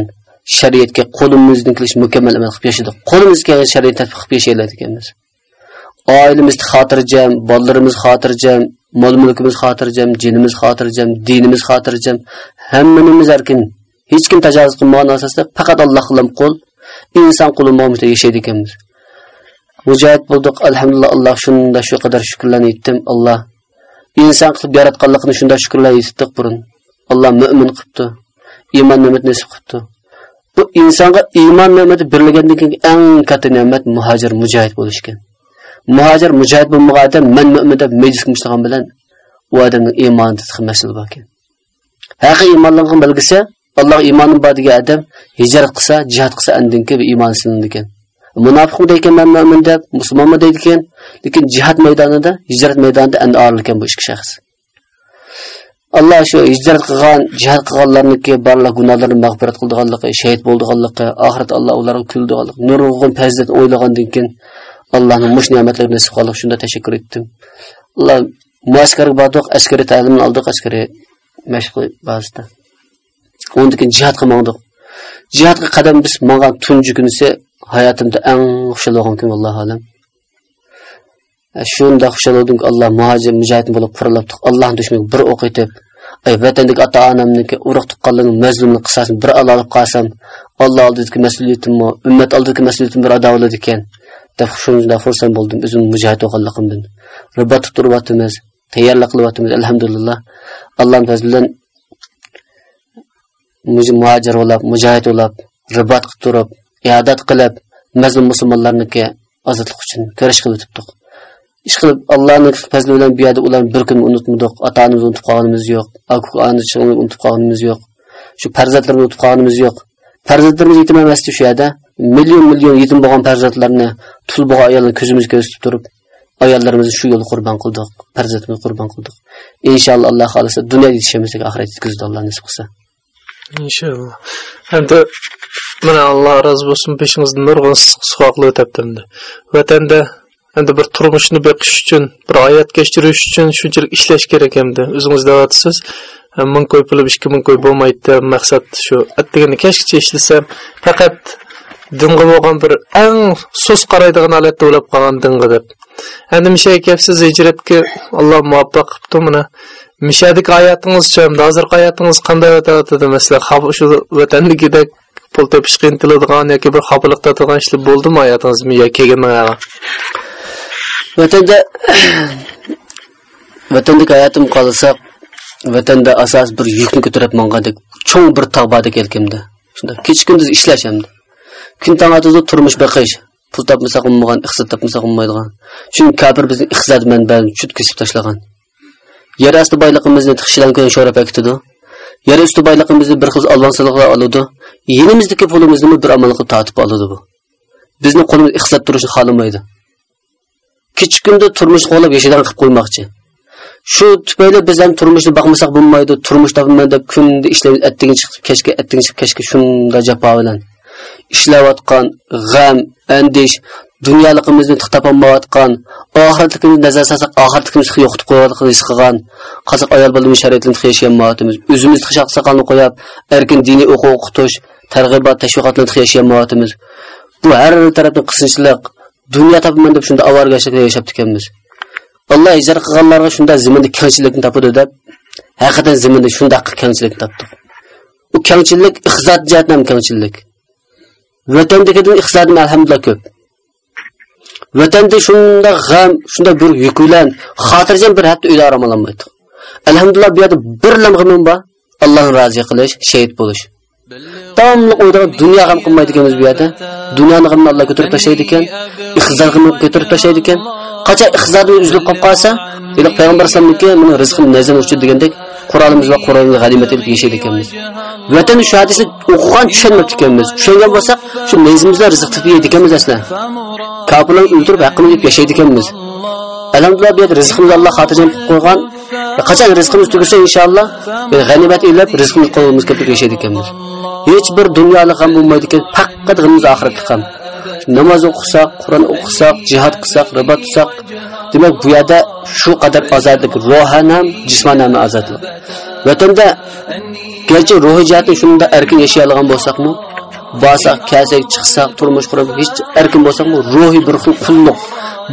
shariatga qo'limizdan kelish mukammal amal qilib yashadik. Qo'limizga kelgan shariat tatbiq qilib yashaylar ekanmiz. Oilamiz xotirjam, bolalarimiz xotirjam, mol mulkimiz xotirjam, jinimiz xotirjam, dinimiz xotirjam, hammamiz erkin. Hech kim tajovuz qilmagan asosda faqat Alloh qilam qo'l, inson qo'li muomala yashaydi ekanmiz. Mujohid bo'ldik, alhamdulillah Alloh shunda shu qadar shukrlarni aytdim Alloh inson qilib yaratganligini shunda shukrlan etdik burun. Alloh mu'min qilibdi. Iymon ne'mat nasib qilibdi. bu insonga iymon ne'mati berilgandan keyin eng katta ne'mat muhojir mujohid bo'lish muhojir mujohid bo'lmagan odam man mo'min deb bilan u masala bor ekan haqiqiy iymonligini bilgisi alloh iymoni bor degan odam hijrat qilsa munofiq deykan man mo'min deb musulmonmi deydi ekan lekin jihad maydonida hijrat maydonida endi orilgan bu ikki shaxs. Alloh shu hijrat qilgan jihad qilganlarniki barliq gunohlarini mag'firat qildiganligi shahid bo'ldiganligi oxirat alloh ularga kuldiganligi nurg'un fazilat o'ylagandan keyin allohning mush ne'matlarini nasib qildi shunda tashakkur etdim. Alloh muaskarga bordik askariy ta'limni oldik askariy mashq bazida. Undan keyin jihad qilmoqdik jihadga qadam biz mangan tunji kunisi hayotimda eng xushal e, bo'lgan kun alloh alam. Shunda xushal bo'ldimki alloh muhojir mujohid bo'lib qurilibdi allohni dushmaniga bir o'q etib ay vatandagi ota onamniki urug' tuqqanlarni mazlumni qissasini bir ala olib qolsam alloh oldidagi mas'uliyatimmi ummat oldidagi mas'uliyatim bir ado bo'ladi ekan deb shunda xursand bo'ldim o'zim mujohid bo'lganligimdan ribat turyapmiz tayyorlik qilyapmiz alhamdulillah. Allohni fazlidan muhojir bo'lib mujohid bo'lib ribat qilib turib iadat qilib mazlum musulmonlarniki ozodlik uchun kurash qilib o'tibdik ish qilib allohni fazli bilan bu yerda ularni bir kun unutmadik ota onamizni unutib qolganimiz yo'q. Ona unutib qolganimiz yo'q. Shu farzandlarni unutib qolganimiz yo'q. Farzandlarimiz yetim emasdi shu yerda million million yetim bo'lgan farzandlarni tul bo'lgan ayolni ko'zimizga ko'rsatib turib ayollarimizni shu yo'lda qurbon qildik farzandimizni qurbon qildik inshaalloh alloh xohlasa dunyoda yetishamiz oxirat yetkazdi alloh nasib qilsa.
Inshaalloh endi mana alloh rozi bo'lsin beshingizda nurg'un suvoqli o'tabdi vatanda endi bir turmushni beqish uchun bir hayot kechirish uchun shunchalik ishlash kerak endi o'zingiz deyapsiz ming qo'y puli ikki ming qo'y bo'lmaydi maqsad shu atdiganda kashgacha ishlasam faqat dinga bo'lgan bir eng sus qaraydigan holatda bo'lib qolgan dinga deb endi misha kapsiz hijratga alloh muvaffaq qilibdi mana mishadagi hayotingizcha hozirgi hayotingiz qanday o'tyapti masalan shu vatandagidek pul topishga intiladigan yoki bir xofalik tortadigan ishlar bo'ldimi hayotingizda yo kelgan
vatanda vatandagi hayotim qolsa vatanda asos bir yukni ko'tarib mangandek cho'ng bir tog' bordek yelkamda shunday kecha kunduz ishlash hamda baqish pul topmasa qilmagan iqtisod kafir bizni iqtisod manbaini chut kesib tashlagan yer osti boyligimizni shilankan sho'rab akitidi yer usti boyligimizni bir xil alvonsiliklar oladi yenimizdagi pulimizni bir amalga tortib oladi bu. Bizni qo'limiz iqtisod turishni xohlamaydi kichik kunda turmush qo'lab yashidan qilib qo'ymoqchi. Shu tufayli biz ham turmushni boqmasak bo'lmaydi turmush topaman deb kunda ishlaymiz attigin chiqib kechga attigin chiqib kechga shunda jafo bilan. Ishlayotgan g'am andish dunyoligimizni topolmayotgan oxiratligimizni nazar solsak oxiratligimizni yo'qotib qo'yayotgan his qilgan qozoq ayol bilan sharoitini yashayolmayotimiz o'zimizni xish oqsoqolni qo'yib erkin diniy o'quv o'qitish targ'ibot tashviqotlarni yashayolmayotimiz bu har tarafdan qisinchilik dunyo topaman deb shunda avorgashlikda yashab ekanmiz alloh ijro qilganlarga shunda ziminda kengchilikni topadi deb haqiqatan ziminda shundaq kengchilikni topdik u kengchilik iqtisod jihatdan kengchilik vatandagidan iqtisodni alhamdulillah ko'p. Vatanda shunda g'am shunda bir yuk bilan xotirjam bir hafta uyda orom ololmaydi alhamdulillah bu yerda bir lam g'amim bor. Allohni rozi qilish shahid bo'lish. Davomli o'ydaga dunyo g'am qilmaydi ekanmiz bu yerda. Dunyoni g'amini alloh ko'tarib tashlaydi ekan iqtidor g'amini ko'tarib tashlaydi ekan. Qachon iqtidorni uzilib qolib qolsa iliq payg'ambar alayhisalomniki mana rizqim nazam uchun degandek qur'onimiz va qur'onni g'animat etib yashaydi ekanmiz. Vatan shu hadisni o'qigan tushunmabdi ekanmiz. Tushungan bo'lsak shu nezimizda rizq topib yeydi ekanmiz aslida. Kofirlarni o'ldirib haqqini yeb yashaydi ekanmiz alhamdulillah bu yerda rizqimizni alloh xotirjam qilib qo'ygan. Qachon rizqimiz tugasa inshaalloh. G'animat ilib rizqimiz qo'limizga kelib yashaydi ekanmiz hech bir dunyolik g'am bo'lmaydi ekan faqat g'amimiz oxiratlik g'am namoz o'qisak qur'on o'qisak jihod qilsak ribo tutsak demak bu yerda shu qadar ozodlik ruhan ham jismonan ham ozodlik. Vatanda garchi ruhiy jihatdan shunda erkin yashay olgan bo'lsakmi borsak kelsak chiqsaq turmush qurib hech erkin bo'lsakmi ruhiy bir xil qulluq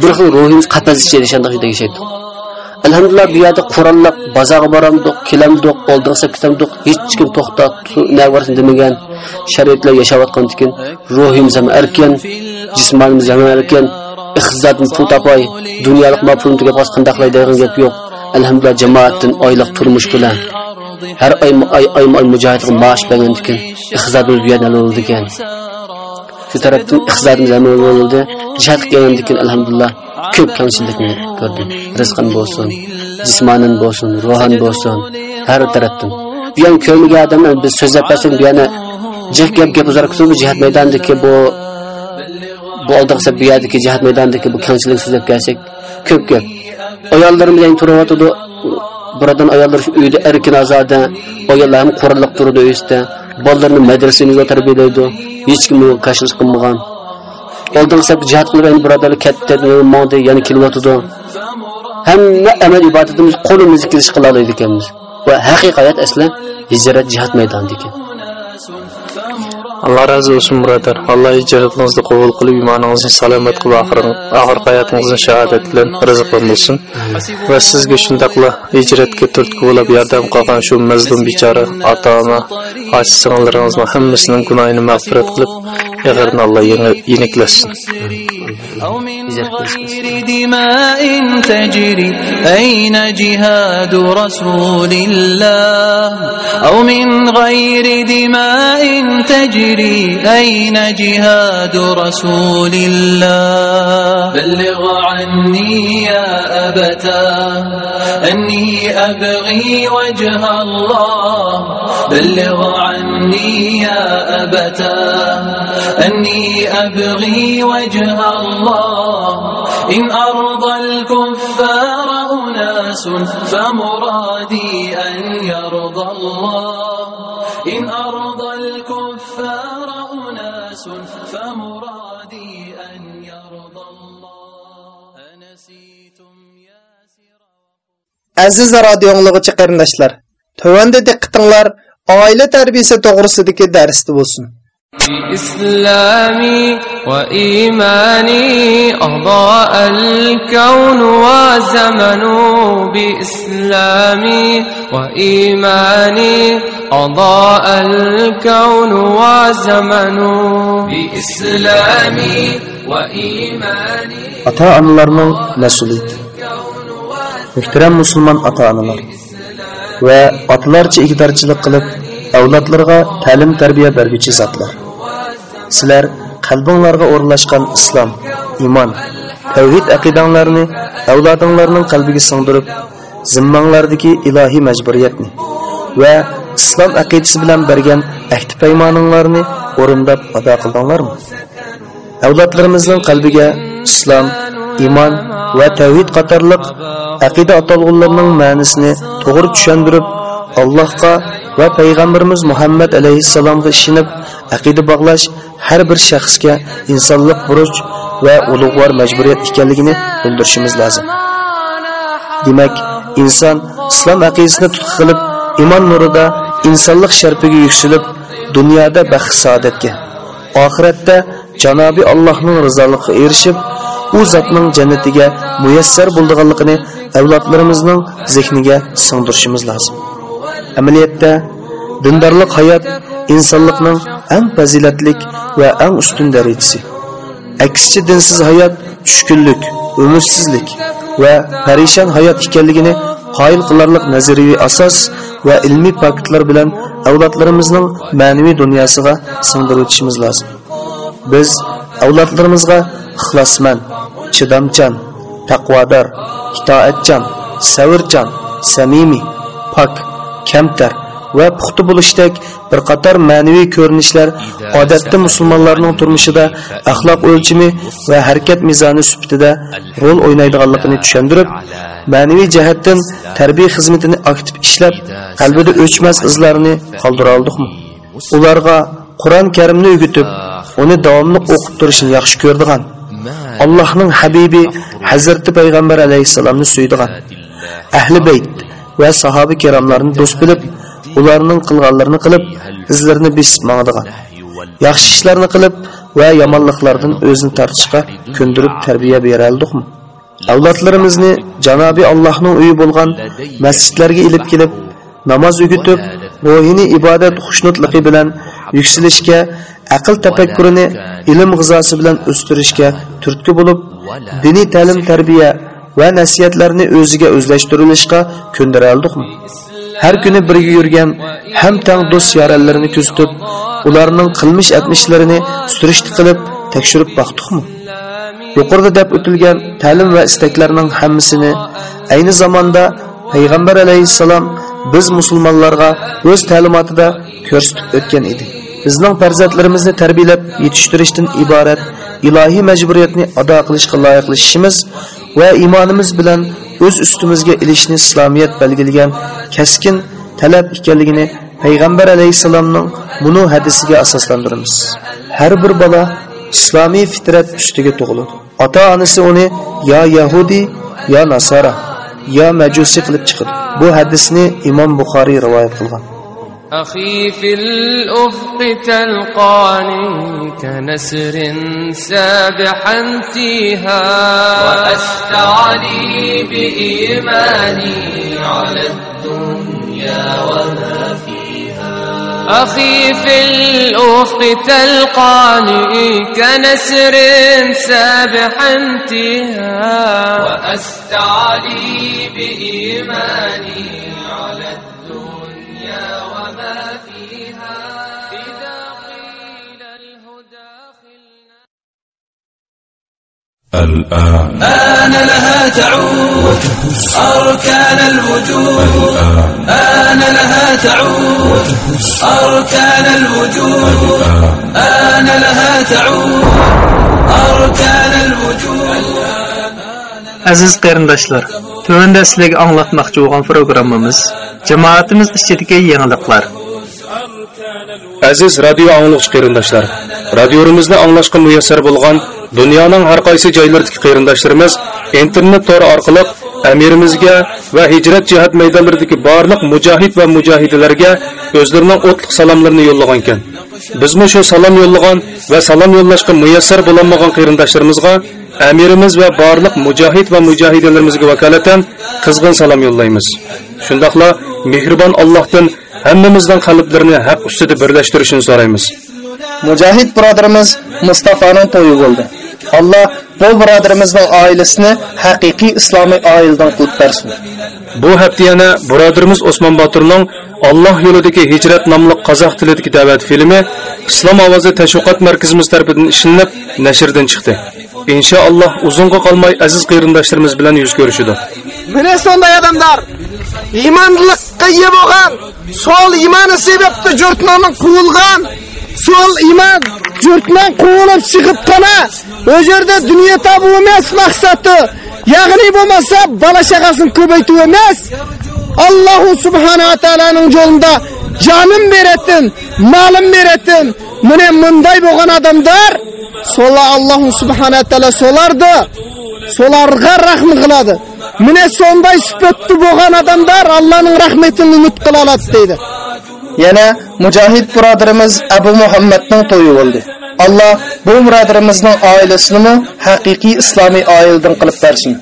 bir xil ruhimiz qafas ichida shandoq yashaydi alhamdulillah bu yerda qur'onliq bozorga boramdiq kelamdiq oldiga qilib hech kim to'xtab navarsin demagan shariatlar yashayotgan ekan ruhimiz ham erkin jismonimiz ham erkin iqtisodni pul topay dunyolik mal pulni qandaqlay degan gap yo'q. Alhamdulillah jamoatdan oyliq turmush bilan har oy oy oy oy mujohidga maosh bergan ekan. Iqtisodimiz bu yerda bo'ldi ekan shu tarafdan iqtisodimiz ham bo'ldi jihad qilgan ekan alhamdulillah. Ko'p kamchilikni ko'rdim. Rizqim bo'lsin jismonan bo'lsin ruhan bo'lsin. Har tarafdan. Bu ham ko'rmagan odamlar biz so'zlab bersak bu yana jiq gap gap uzar kutib jihat maydonidagi bu bu oldiqsa bu yerdagi jihat maydonidagi bu kamchilik so'zlab kelsak ko'p gap. Ayollarimiz ham turyotidi buradan ayollar shu uyda erkin azoda ayollar ham quriliq turdi uyda bolalarni madrasamizga tarbiyalaydi hech kim qarshilik qilmagan oldin sab jihad qilib endi birodarlar katta mondi yana kelyotidi hamma amal ibodatimiz qo'limizga kirish qila oladi ekanmiz va haqiqat asli hijrat jihad maydonida ekan
alloh razı olsun birodar alloh ijrotingizni qabul qilib iymoningizni salomat qilib oxirgi oxirgi hayotingizni shahodat bilan rizqlantirsin va sizga shundaqla hijratga turtki bo'lib yordam qilgan shu mazlum bechora ota ona ochi sing'illaringizni hammasining gunohini mag'firat qilib yig'irni alloh yeniklasin
أو من غير دماء تجري. أين جهاد رسول الله؟ أو من غير دماء تجري. أين جهاد رسول الله؟ بلغ عني يا أبتا أني أبغي وجه الله. بلغ عني يا أبتا أني أبغي وجه الله. إن أرضى الكفار أناس فمرادي أن يرضى الله إن أرضى الكفار أناس فمرادي أن يرضى الله أنسيتم يا
Aziz radio anglagıcı qarindoshlar, tövəndə diqqətinizlər oila tərbiyəsi to'g'risidagi darsda bo'lsin.
بإسلامي وإيماني أضاء الكون وزمن بإسلامي وإيماني أضاء الكون وزمن بإسلامي وإيماني
ota onalarning mas'uliyati muhtaram musulmon ota onalar va otalarcha igdorchilik qilib avlodlarga ta'lim tarbiya berguchi zotlar Sizlar qalbinglarga o'rlashgan islom iymon tavhid aqidanglarni avlodinglarning qalbiga singdirib zimmanglardagi ilohiy majburiyatni va islom aqidasi bilan bergan ahdi paymoninglarni o'rindab ado qildinglarmi? Avlodlarimizning qalbiga islom iymon va tavhid qatorliq aqida atalg'unlarning ma'nisini to'g'ri tushundirib allohga va payg'ambarimiz muhammad alayhissalomga ishonib aqida bog'lash har bir shaxsga insonlik burch va ulug'vor majburiyat ekanligini bildirishimiz lozim. Demak inson islom aqidasini tutqi qilib iymon nurida insonlik sharpiga yuksalib dunyoda baxt saodatga oxiratda janobi allohning rizoligiga erishib u zotning jannatiga muyassar bo'lganligini avlodlarimizning zehniga singdirishimiz lozim. Amaliyotda dindorlik hayot insonlikning eng fazilatlik va eng ustun darajasi. Aksicha dinsiz hayot tushkunlik umidsizlik va parishon hayot ekanligini qoyil qilarlik nazariy asos va ilmiy faktlar bilan avlodlarimizning ma'naviy dunyosiga singdirib o'tishimiz lozim. Biz avlodlarimizga ixlosmand chidamchan taqvodor itoatchan savrchan samimiy pok kamtar va puxta bo'lishdek bir qator ma'naviy ko'rinishlar odatda musulmonlarning turmushida axloq o'lchimi va harakat mezoni sifatida rol o'ynaydiganligini tushundirib ma'naviy jihatdan tarbiya xizmatini aktiv ishlab qalbida o'chmas izlarni qoldira oldikmi? Ularga qur'on karimni o'gitib uni davomli o'qib turishni yaxshi ko'rdigan allohning habibi hazrati payg'ambar alayhissalomni suydigan ahli bayt va sahoba kiromlarni do'st bilib ularning qilganlarini qilib izlarini besib mangdigan yaxshi ishlarni qilib va yomonliklardan o'zini tortishga ko'ndirib tarbiya beraldikmi avlodlarimizni janobi allohning uyi bo'lgan masjidlarga ilib kelib namoz o'gitib ruhini ibodat xushnudligi bilan yuksilishga aql tafakkurini ilm g'izosi bilan o'stirishga turtki bo'lib diniy ta'lim tarbiya va nasiyatlarni o'ziga o'zlashtirilishga ko'ndiraldikmi har kuni birga yurgan ham tang do'st yoranlarini kuzatib ularning qilmish atmishlarini surishti qilib tekshirib boqdikmi yuqorida deb o'tilgan ta'lim va istaklarning hammasini ayni zamonda payg'ambar alayhissalom biz musulmonlarga o'z ta'limotida ko'rsatib o'tgan edi. Bizning farzandlarimizni tarbiyalab yetishtirishdan iborat ilohiy majburiyatni ado qilishga loyiqlashishimiz va iymonimiz bilan o'z ustimizga ilishni islomiyat belgilagan keskin talab ekanligini payg'ambar alayhissalomning bunu hadisiga asoslantiramiz. Har bir bola islomiy fitrat ustiga tug'iladi ota onasi uni yo yahudi yo nasara yo majusiy qilib chiqadi bu hadisni imom buxoriy rivoyat qilgan.
أخي في الأفق تلقاني كنسر سابحا تيها وأستعلي بإيماني على الدنيا وما فيها. أخي في الأفق تلقاني كنسر سابحا تيها وأستعلي بإيماني على الدنيا
الآن
آن لها تعود أركان الوجود آن لها تعود أركان الوجود آن لها تعود أركان الوجود
Aziz qarindoshlar, tövəndə sizlərə anlatmaqçı olan proqramımız cemaatimiz içindəki yeniliklər.
Aziz radio anlıqçı qarindoshlar, radiomizni anglashga muvaffaq bo'lgan dunyoning har qaysi joylaridagi qarindoshlarimiz internet tori orqali
amirimizga va hijrat jihat maydonlaridagi barliq mujohid va mujohidlarga o'zlarining o'tliq salomlarini yo'llagan ekan. Bizmi shu salom yo'llagan va salom yo'llashga muvaffaq bo'lmagan qarindoshlarimizga amirimiz va barliq mujohid va mujohidlarimizga vakolatan qizg'in salom yo'llaymiz. Shundoqla mehribon allohdan hammamizdan qalblarini haq ustida birlashtirishini so'raymiz
mujohid birodarimiz mustafoning to'yi bo'ldi alloh bu birodarimizning oilasini haqiqiy islomiy oiladan qilib bersin
bu hafta yana birodarimiz Osmon Boturning Alloh yo'lidagi hijrat nomli qozoq tilidagi da'vat filmi Islom ovozi tashviqot markazimiz tomonidan ishlanib nashrdan chiqdi. Inshaalloh uzunga qolmay aziz qarindoshlarimiz bilan yuz ko'rishadi.
Mana sonday odamlar iymondlikqa ega bo'lgan, sol iymoni sababli jurtlarning quvilgan, sol iymon jurtdan quvilib chiqib qana, o yerda dunyo tabu emas maqsadi. Ya'ni bo'lmasa bola chaqasini ko'paytib emas, Alloh subhanahu va taolaning yo'lida jonim beratin, malim beratin. Mana bunday bo'lgan odamlar sola Alloh subhanahu va taolo solardi. Solarga rahmat qiladi. Mana sonday sifatli bo'lgan odamlar Allohning rahmatini umid qila oladi deydi.
yana mujohid birodarimiz abu muhammadning to'yi bo'ldi alloh bu birodarimizning oilasini haqiqiy islomiy oiladan qilib bersin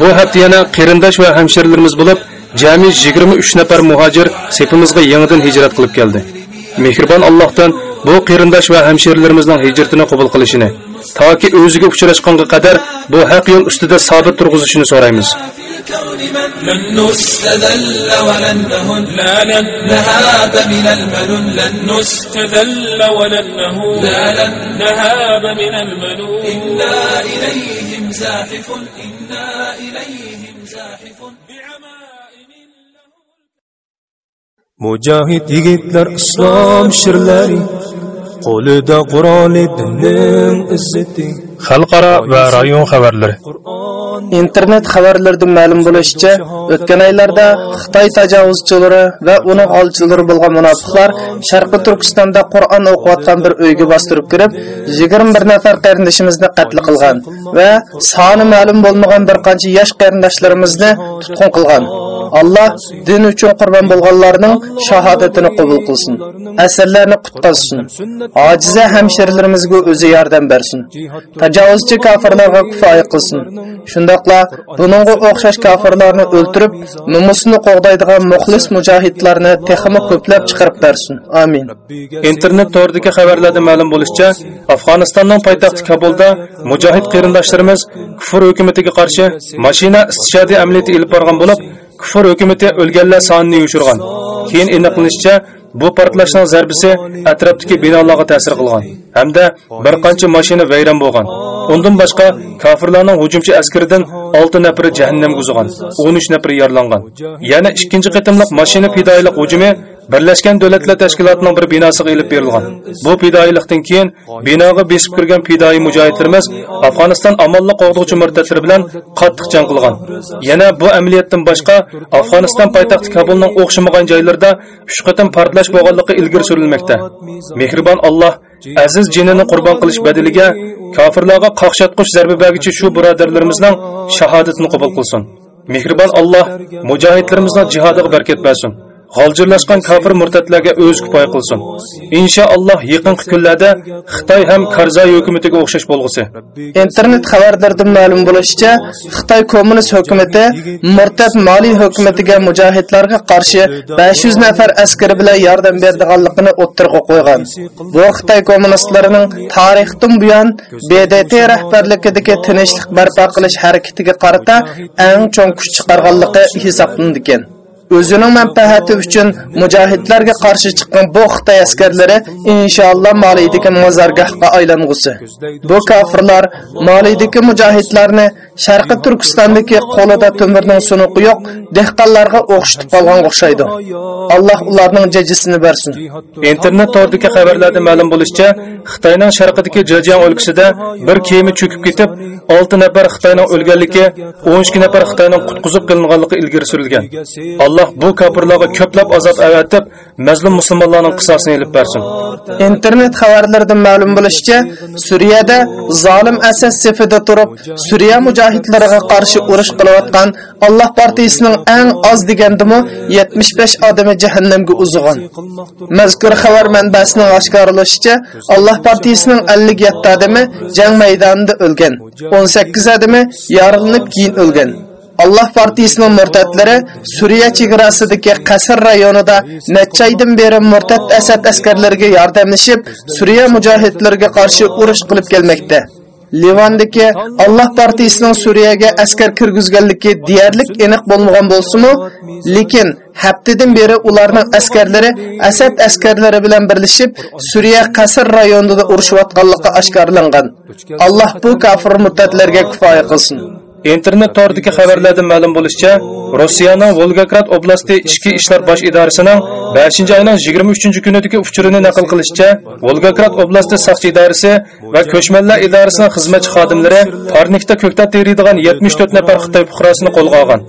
Bu hafta yana qarindosh va hamshirlarimiz bo'lib, jami 23 nafar muhojir sepimizga yangidan hijrat qilib keldi. Mehribon Allohdan bu qarindosh va hamshirlarimizning hijratini qabul qilishini, toki o'ziga uchrashgunga qadar bu haq yo'l ustida sobit turg'izishini so'raymiz. mujohid yigitlar islom shirlari qo'lida qur'on dinning izzati xalqaro va rayon xabarlari.
Internet xabarlaridan ma'lum bo'lishicha o'tgan oylarda xitoy tajovuzchilari va uning olchilari bo'lgan munofiqlar sharqi turkistonda qur'on o'qiyotgan bir uyga bostirib kirib 21 nafar qarindoshimizni qatl qilgan va soni ma'lum bo'lmagan bir qancha yosh qarindoshlarimizni tutqun qilgan. Allah din uchun qurbon bo'lganlarning shahodatini qabul qilsin asarlarni qutqazsin ojiza hamshirlarimizga o'zi yordam bersin tajovuzchi kofirlarga kifoya qilsin. Shundoqla buningga o'xshash kofirlarni o'ltirib nomusini qo'g'daydigan muxlis mujohidlarni texmi ko'plab chiqarib bersin. Amin.
Internet to'ridagi xabarlarda ma'lum bo'lishicha afg'onistonning poytaxti kabulda mujohid qarindoshlarimiz kufr hukumatiga qarshi mashina istishodiy amaliyoti ilib borgan bo'lib kufr hukumati o'lganlar sonini yushirgan keyin aniqlanishicha bu portlashning zarbisi atrofdagi binolarga ta'sir qilgan hamda bir qancha mashina vayron bo'lgan. Undan boshqa kofirlarning hujumchi askaridan 6 nafari jahannamga uzigan 13 nafari yaralangan. Yana ikkinchi qitimliq mashina fidoyilik hujumi Birleşken Davlatlar Tashkilotining bir binosiga ilib berilgan. Bu fidoyilikdan keyin binoga besib kirgan fidoyi mujohidlarimiz Afganistan amallı qo'g'duvchi murtatlar bilan qattiq jang qilgan. Yana bu amaliyotdan boshqa Afganistan poytaxti Kabulning o'xshamagan joylarida 3 qatim portlash bo'lganligi ilgari surilmoqda. Mehribon Alloh aziz jinini qurbon qilish badiliga kofirlarga qaqshatqush zarba bergichi shu birodarlarimizning shahodatini qabul qilsin. Mehribon Alloh mujohidlarimizning jihodiga barkat bersin. G'oljirlashgan kafir murtatlarga o'z kifoya qilsin. Inshaalloh yaqinqi kunlarda xitoy ham karzay hukumatiga o'xshash bo'lg'usi
internet xabarlaridan ma'lum bo'lishicha xitoy kommunist hukumatı murtad moliy hukumatiga mujohidlarga qarshi 500 nafar askari bilan yordam berdiganligini o'ttirg'a qo'ygan. Bu xitoy kommunistlarining tarixdan buyon bdt rahbarligidagi tinchlik barpo qilish harakatiga qarata eng cho'ng kuch chiqarganligi hisoblanadi o'zining manfaati uchun mujohidlarga qarshi chiqqan bu xitoy askarlari inshaalloh molidagi mozorgohga aylang'usi. Bu kofirlar molidagi mujohidlarni sharqi turkistondagi qo'lida tumirning sunuqi yo'q dehqonlarga o'xshatib qolgan o'xshaydi. Alloh ularning jajisini bersin.
Internet to'rdagi xabarlarda ma'lum bo'lishicha xitoyning sharqidagi jajang o'lkasida bir kema cho'kib ketib 6 nafar xitoyning o'lganligi 12 nafar xitoyning qutqizib qilinganligi ilgari surilgan. Alloh bu kofirlarga ko'plab azob avatib mazlum musulmonlarning qisosini ilib bersin.
Internet xabarlaridan ma'lum bo'lishicha suriyada zolim asad safida turib suriya mujohidlariga qarshi urush qilayotgan alloh partiyasining eng oz degandimi 75 odami jahannamga uzg'on mazkur xabar manbasining oshkorlashicha alloh partiyasining 57 odami jang maydonida o'lgan 18 odami yorilib keyin o'lgan. Allah partiyasining murtatlari Suriya chegarasidagi Qasr rayonida necha oydan beri murtat Asad askarlariga yordamlashib, Suriya mujohidlariga qarshi urush qilib kelmoqda. Livandagi Alloh partiyasining Suriyaga askar kirgizganligi deyarlik aniq bo'lmagan bo'lsa-mu, lekin haftadan beri ularning askarlari Asad askarlari bilan birlashib Suriya Qasr rayonida urushayotganligi oshkorlangan. Alloh bu kafir murtatlarga kifoya qilsin.
Internet toridagi xabarlardan ma'lum bo'lishicha rossiyaning volgograd oblasti ichki ishlar bosh idorasining 5 oyning 23 kunidagi uchurini naql qilishicha volgograd oblasti saqchi idorasi va ko'chmanlar idorasining xizmatchi xodimlari parnikda ko'ktat teriydigan 74 nafar xitoy fuqarosini qo'lga olgan.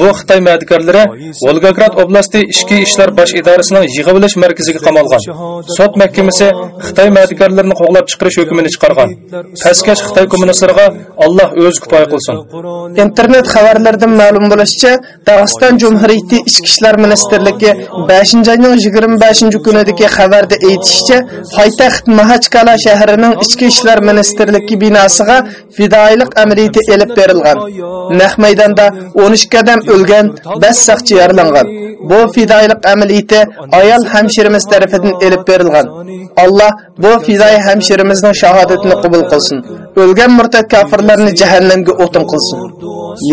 Bu xitoy madikorlari volgograd oblasti ichki ishlar bosh idorasining yig'ilish markaziga qamalgan. Sot mahkamasi xitoy madikorlarini qo'g'lab chiqarish hukmini chiqargan. Paskash xitoy kommunistlariga alloh o'zi kifoya qilsin.
Internet xabarlaridan ma'lum bo'lishicha dog'iston jumhuriyati ichki ishlar ministrligi 5 oyning 25 kunidagi xabarda aytishicha poytaxt mahachkala shahrining ichki ishlar ministrligi binosiga fidoyilik amaliyoti elib berilgan. Naq maydonda 13 odam o'lgan 5 saqchi yaralangan bu fidoyilik amaliyati ayol hamshirimiz tarafidan elib berilgan. Alloh bu fidoyi hamshirimizning shahodatini qabul qilsin. O'lgan murtad kofirlarni jahannamga o'tin qilsin.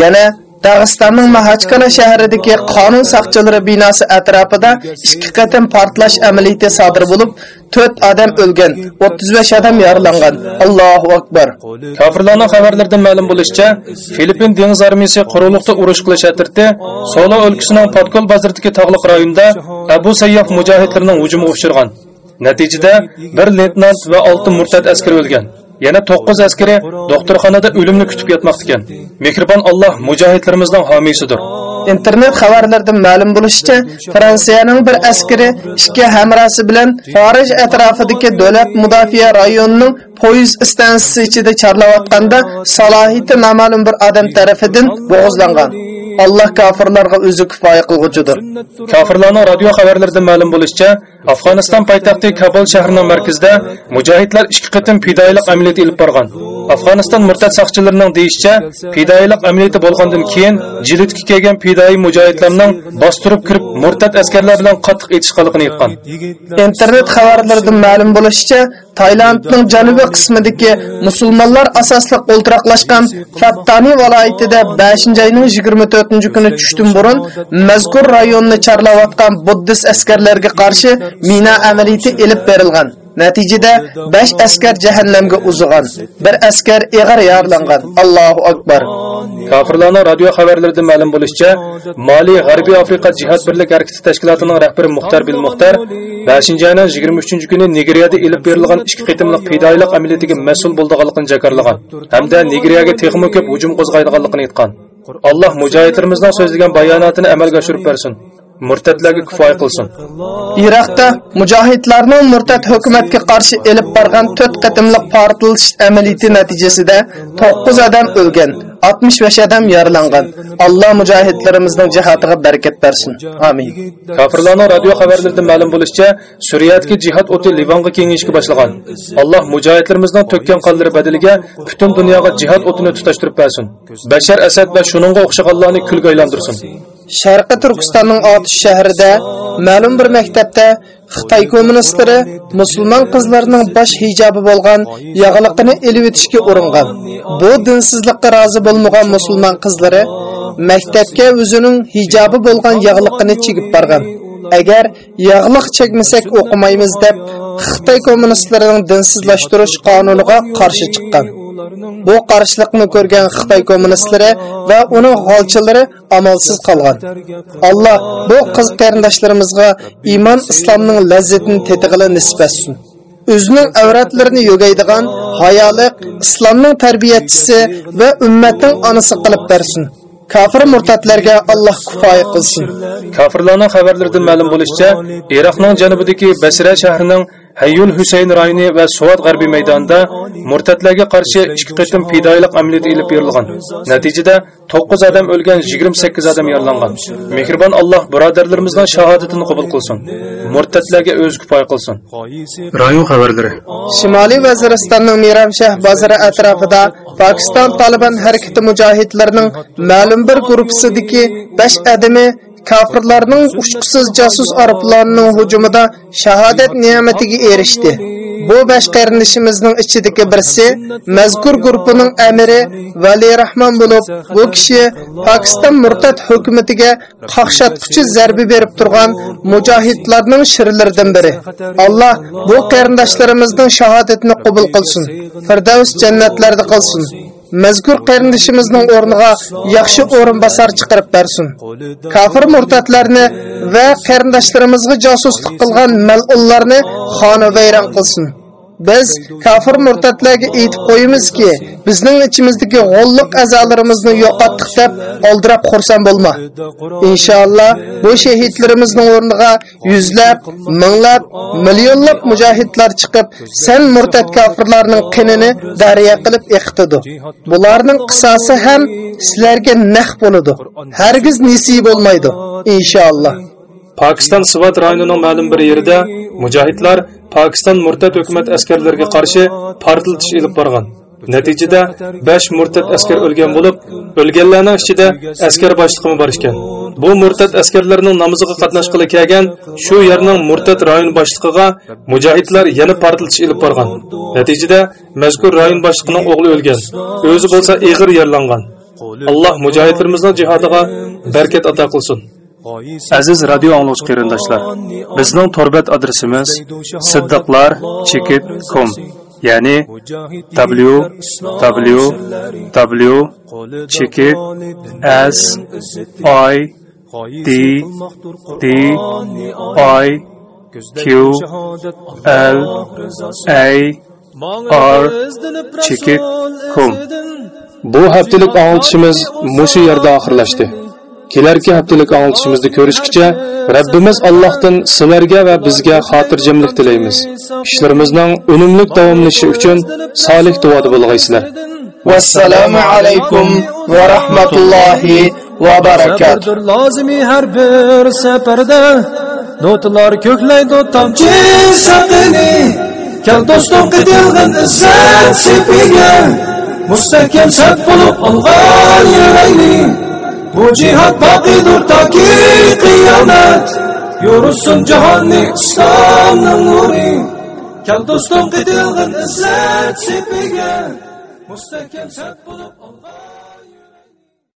Yana Dağıstanның Mahachkala shahridagi qonun saxçıları binosi ətrafında iki qatim partlaş amaliyoti sodir bo'lib, 4 odam o'lgan, 35 odam yaralangan. Allohu akbar.
Kafirlərin xabarlaridan ma'lum bo'lishicha, Filippin dengiz armiyasi quruluqda urush qilish atirdi, Solo o'lkasining Patkol bozoridagi tog'liq rayonunda Abu Sayyaf mujohidlarining hujumiga uçurğan. Natijada bir leytenant va 6 murtad askar o'lgan. Yana 9 askari doktorxonada o'limni kutib yotmoqda ekan. Mehribon Alloh mujohidlarimizning homiysidir.
internet xabarlaridan ma'lum bo'lishicha fransiyaning bir askari ikki hamrosi bilan xorij atrofidagi davlat mudofaa rayonining poyezd stansiyasi ichida charlayotganda salohiyati noma'lum bir odam tarafidan bo'g'izlangan Allah kafirlarga o'zi kifoya qilg'uchidir
Kafirlarning radio xabarlaridan ma'lum bo'lishicha, Afg'oniston poytaxti Kabul shahrining markazida mujohidlar ikki qatim fidoilik amaliyoti olib borgan. Afg'oniston murtad saqchilarining deyishicha, fidoilik amaliyoti bo'lgandan keyin jilidga kelgan fidoi mujohidlarning bostirib kirib murtad askarlar bilan qattiq etishganligini aytgan.
internet xabarlaridan ma'lum bo'lishicha Tailandning janubiy qismidagi musulmonlar asosli o'ltiraqlashgan Fattani viloyatida 5-oyning 24 kuni tushdan burun mazkur rayonni charlayotgan buddist askarlarga qarshi mina amaliyoti elib berilgan. Natijada 5 askar jahannamga uzg'an, bir askar ig'ir yaralangan. Allohu akbar.
Kafirlarning radio xabarlaridan ma'lum bo'lishicha, Mali G'arbiy Afrika jihad birlik harakati tashkilotining rahbari Muxtar bil Muxtar 5-oyning 23 kuni Nigeriyada elib berilgan ikki qitimliq fidoilik amaliyotiga mas'ul bo'lganligini jakarlagan hamda Nigeriyaga texmo ko'p hujum qo'zg'aydiganligini aytgan. Alloh mujohidlarimizning so'zlagan bayonotini amalga oshirib bersin. Murtadlarga kifoya qilsin.
Iroqda mujohidlarning murtad hukumatga qarshi elib borgan to'rt qatimliq portlash amaliyoti natijasida 9 odam o'lgan, 65 odam yaralangan. Alloh mujohidlarimizning jihatiga barakat bersin. Amin.
Kafirlarning radio xabarlaridan ma'lum bo'lishicha, Suriyadagi jihad o'ti Livanga kengayishga boshlagan. Alloh mujohidlarimizning to'kkan qonlari badaliga butun dunyoga jihad o'tini tutashtirib bersin. Bashar Asad va shuningga o'xshaganlarni kulga aylantirsin.
Sharqi Turkistonning Otish shahrida ma'lum bir maktabda Xitoy kommunistlari musulmon qizlarning bosh hijobi bo'lgan yog'liqini elib o'tishga uringan. Bu dinsizlikka rozi bo'lmagan musulmon qizlari maktabga o'zining hijobi bo'lgan yog'liqini chigib borgan. Agar yog'liq chekmasak o'qimaymiz deb Xitoy kommunistlarining dinsizlashtirish qonuniga qarshi chiqqan. Bu qarshilikni ko'rgan Xitoy kommunistlari va uning holchilari amalsiz qolgan. Alloh bu qiz qarindoshlarimizga iymon islomning lazzatini tetig'ila nisbat etsin. O'zining avratlarini yo'gaydigan hayoliq islomning tarbiyachisi va ummatning onasi qilib bersin. kofir murtatlarga Alloh kifoya qilsin.
Kafirlarning xabarlaridan ma'lum bo'lishicha, Iroqning janubidagi Basra shahrining Hayyun Husayn rayoni va Suvat g'arbiy maydonida murtatlarga qarshi ikki qatim fidoyilik amaliyoti ilib berilgan. Natijada 9 odam o'lgan, 28 odam yaralangan. Mehribon Alloh birodarlarimizning shahodatini qabul qilsin. Murtatlarga o'z kifoya qilsin. Rayon xabarlari.
Shimoliy Vaziristonning Miramshah bozori atrofida Pokiston Taliban harakati mujohidlarining ma'lum bir guruhidagi 5 adami kafirlarning uchqusiz jasus arablarning hujumida shahodat ne'matiga erishdi. Bu besh qarindishimizning ichidagi birisi mazkur guruhining amiri Vali Rahmon bo'lib, bu kishi Pokiston murtad hukumatiga qaqshatquchi zarba berib turgan mujohidlarning shirlaridan biri. Alloh bu qarindoshlarimizning shahodatini qabul qilsin. Firdavs jannatlarda qilsin. Mazkur qarindishimizning o'rniga yaxshi o'rinbosar chiqarib bersin. Kafir murtatlarni va qarindoshlarimizga josuslik qilgan mal'ullarni xonavayron qilsin. Biz kafir murtatlarga aytib qo'yamizki bizning ichimizdagi g'olliq a'zolarimizni yo'qotdik deb oldirab xursand bo'lma. Inshaalloh bu shahidlarimizning o'rniga yuzlab, minglab, millionlab mujohidlar chiqib, sen murtad kafirlarning qinini daryo qilib eqitidi Bularning qisosi ham sizlarga naq bo'ladi. Hargiz nisi bo'lmaydi. Inshaalloh.
Pakistan Sivat rayonining ma'lum bir yerida mujohidlar Pakistan murtad hukumat askarlariga qarshi portlatish olib borgan. Natijada 5 murtad askar o'lgan bo'lib, o'lganlarning ichida askar boshlig'i bor ekan. Bu murtad askarlarning namoziga qatnashqili kelgan shu yerning murtad rayon boshlig'iga mujohidlar yana portlatish olib borgan. Natijada mazkur rayon boshlig'ining o'g'li o'lgan. O'zi bo'lsa og'ir yaralangan. Alloh mujohidlarimizning jihodiga barakat ato qilsin. Aziz radio anglovchi qarindoshlar, bizning torbat adresimiz siddiqlar.com ya'ni www.chekit s i d d i q l a r chekit.com Bu haftalik anglitishimiz mushu yerda oxirlashdi. Kelarki haftalik anglitishimizni ko'rishgacha Rabbimiz Allohdan sizlarga va bizga xotirjamlik tilaymiz. Ishlarimizning unumli davomlashi uchun solih duoda bo'lg'aysizlar.
Vassalomu alaykum va rahmatullohi va barakatuh.
Lozimi har bir safarda notlar ko'klaydi tomchi saqini. Kel do'stim qitilgan izzat sepiga mustahkam sat bo'lib olgan yuraylik. Bu cihat baqidur ta ki kıyamet. Yorulsun cihanni İslam'ın nuri. Kel dostum gidilgin izzet sepige Müstehkem set bulup Allah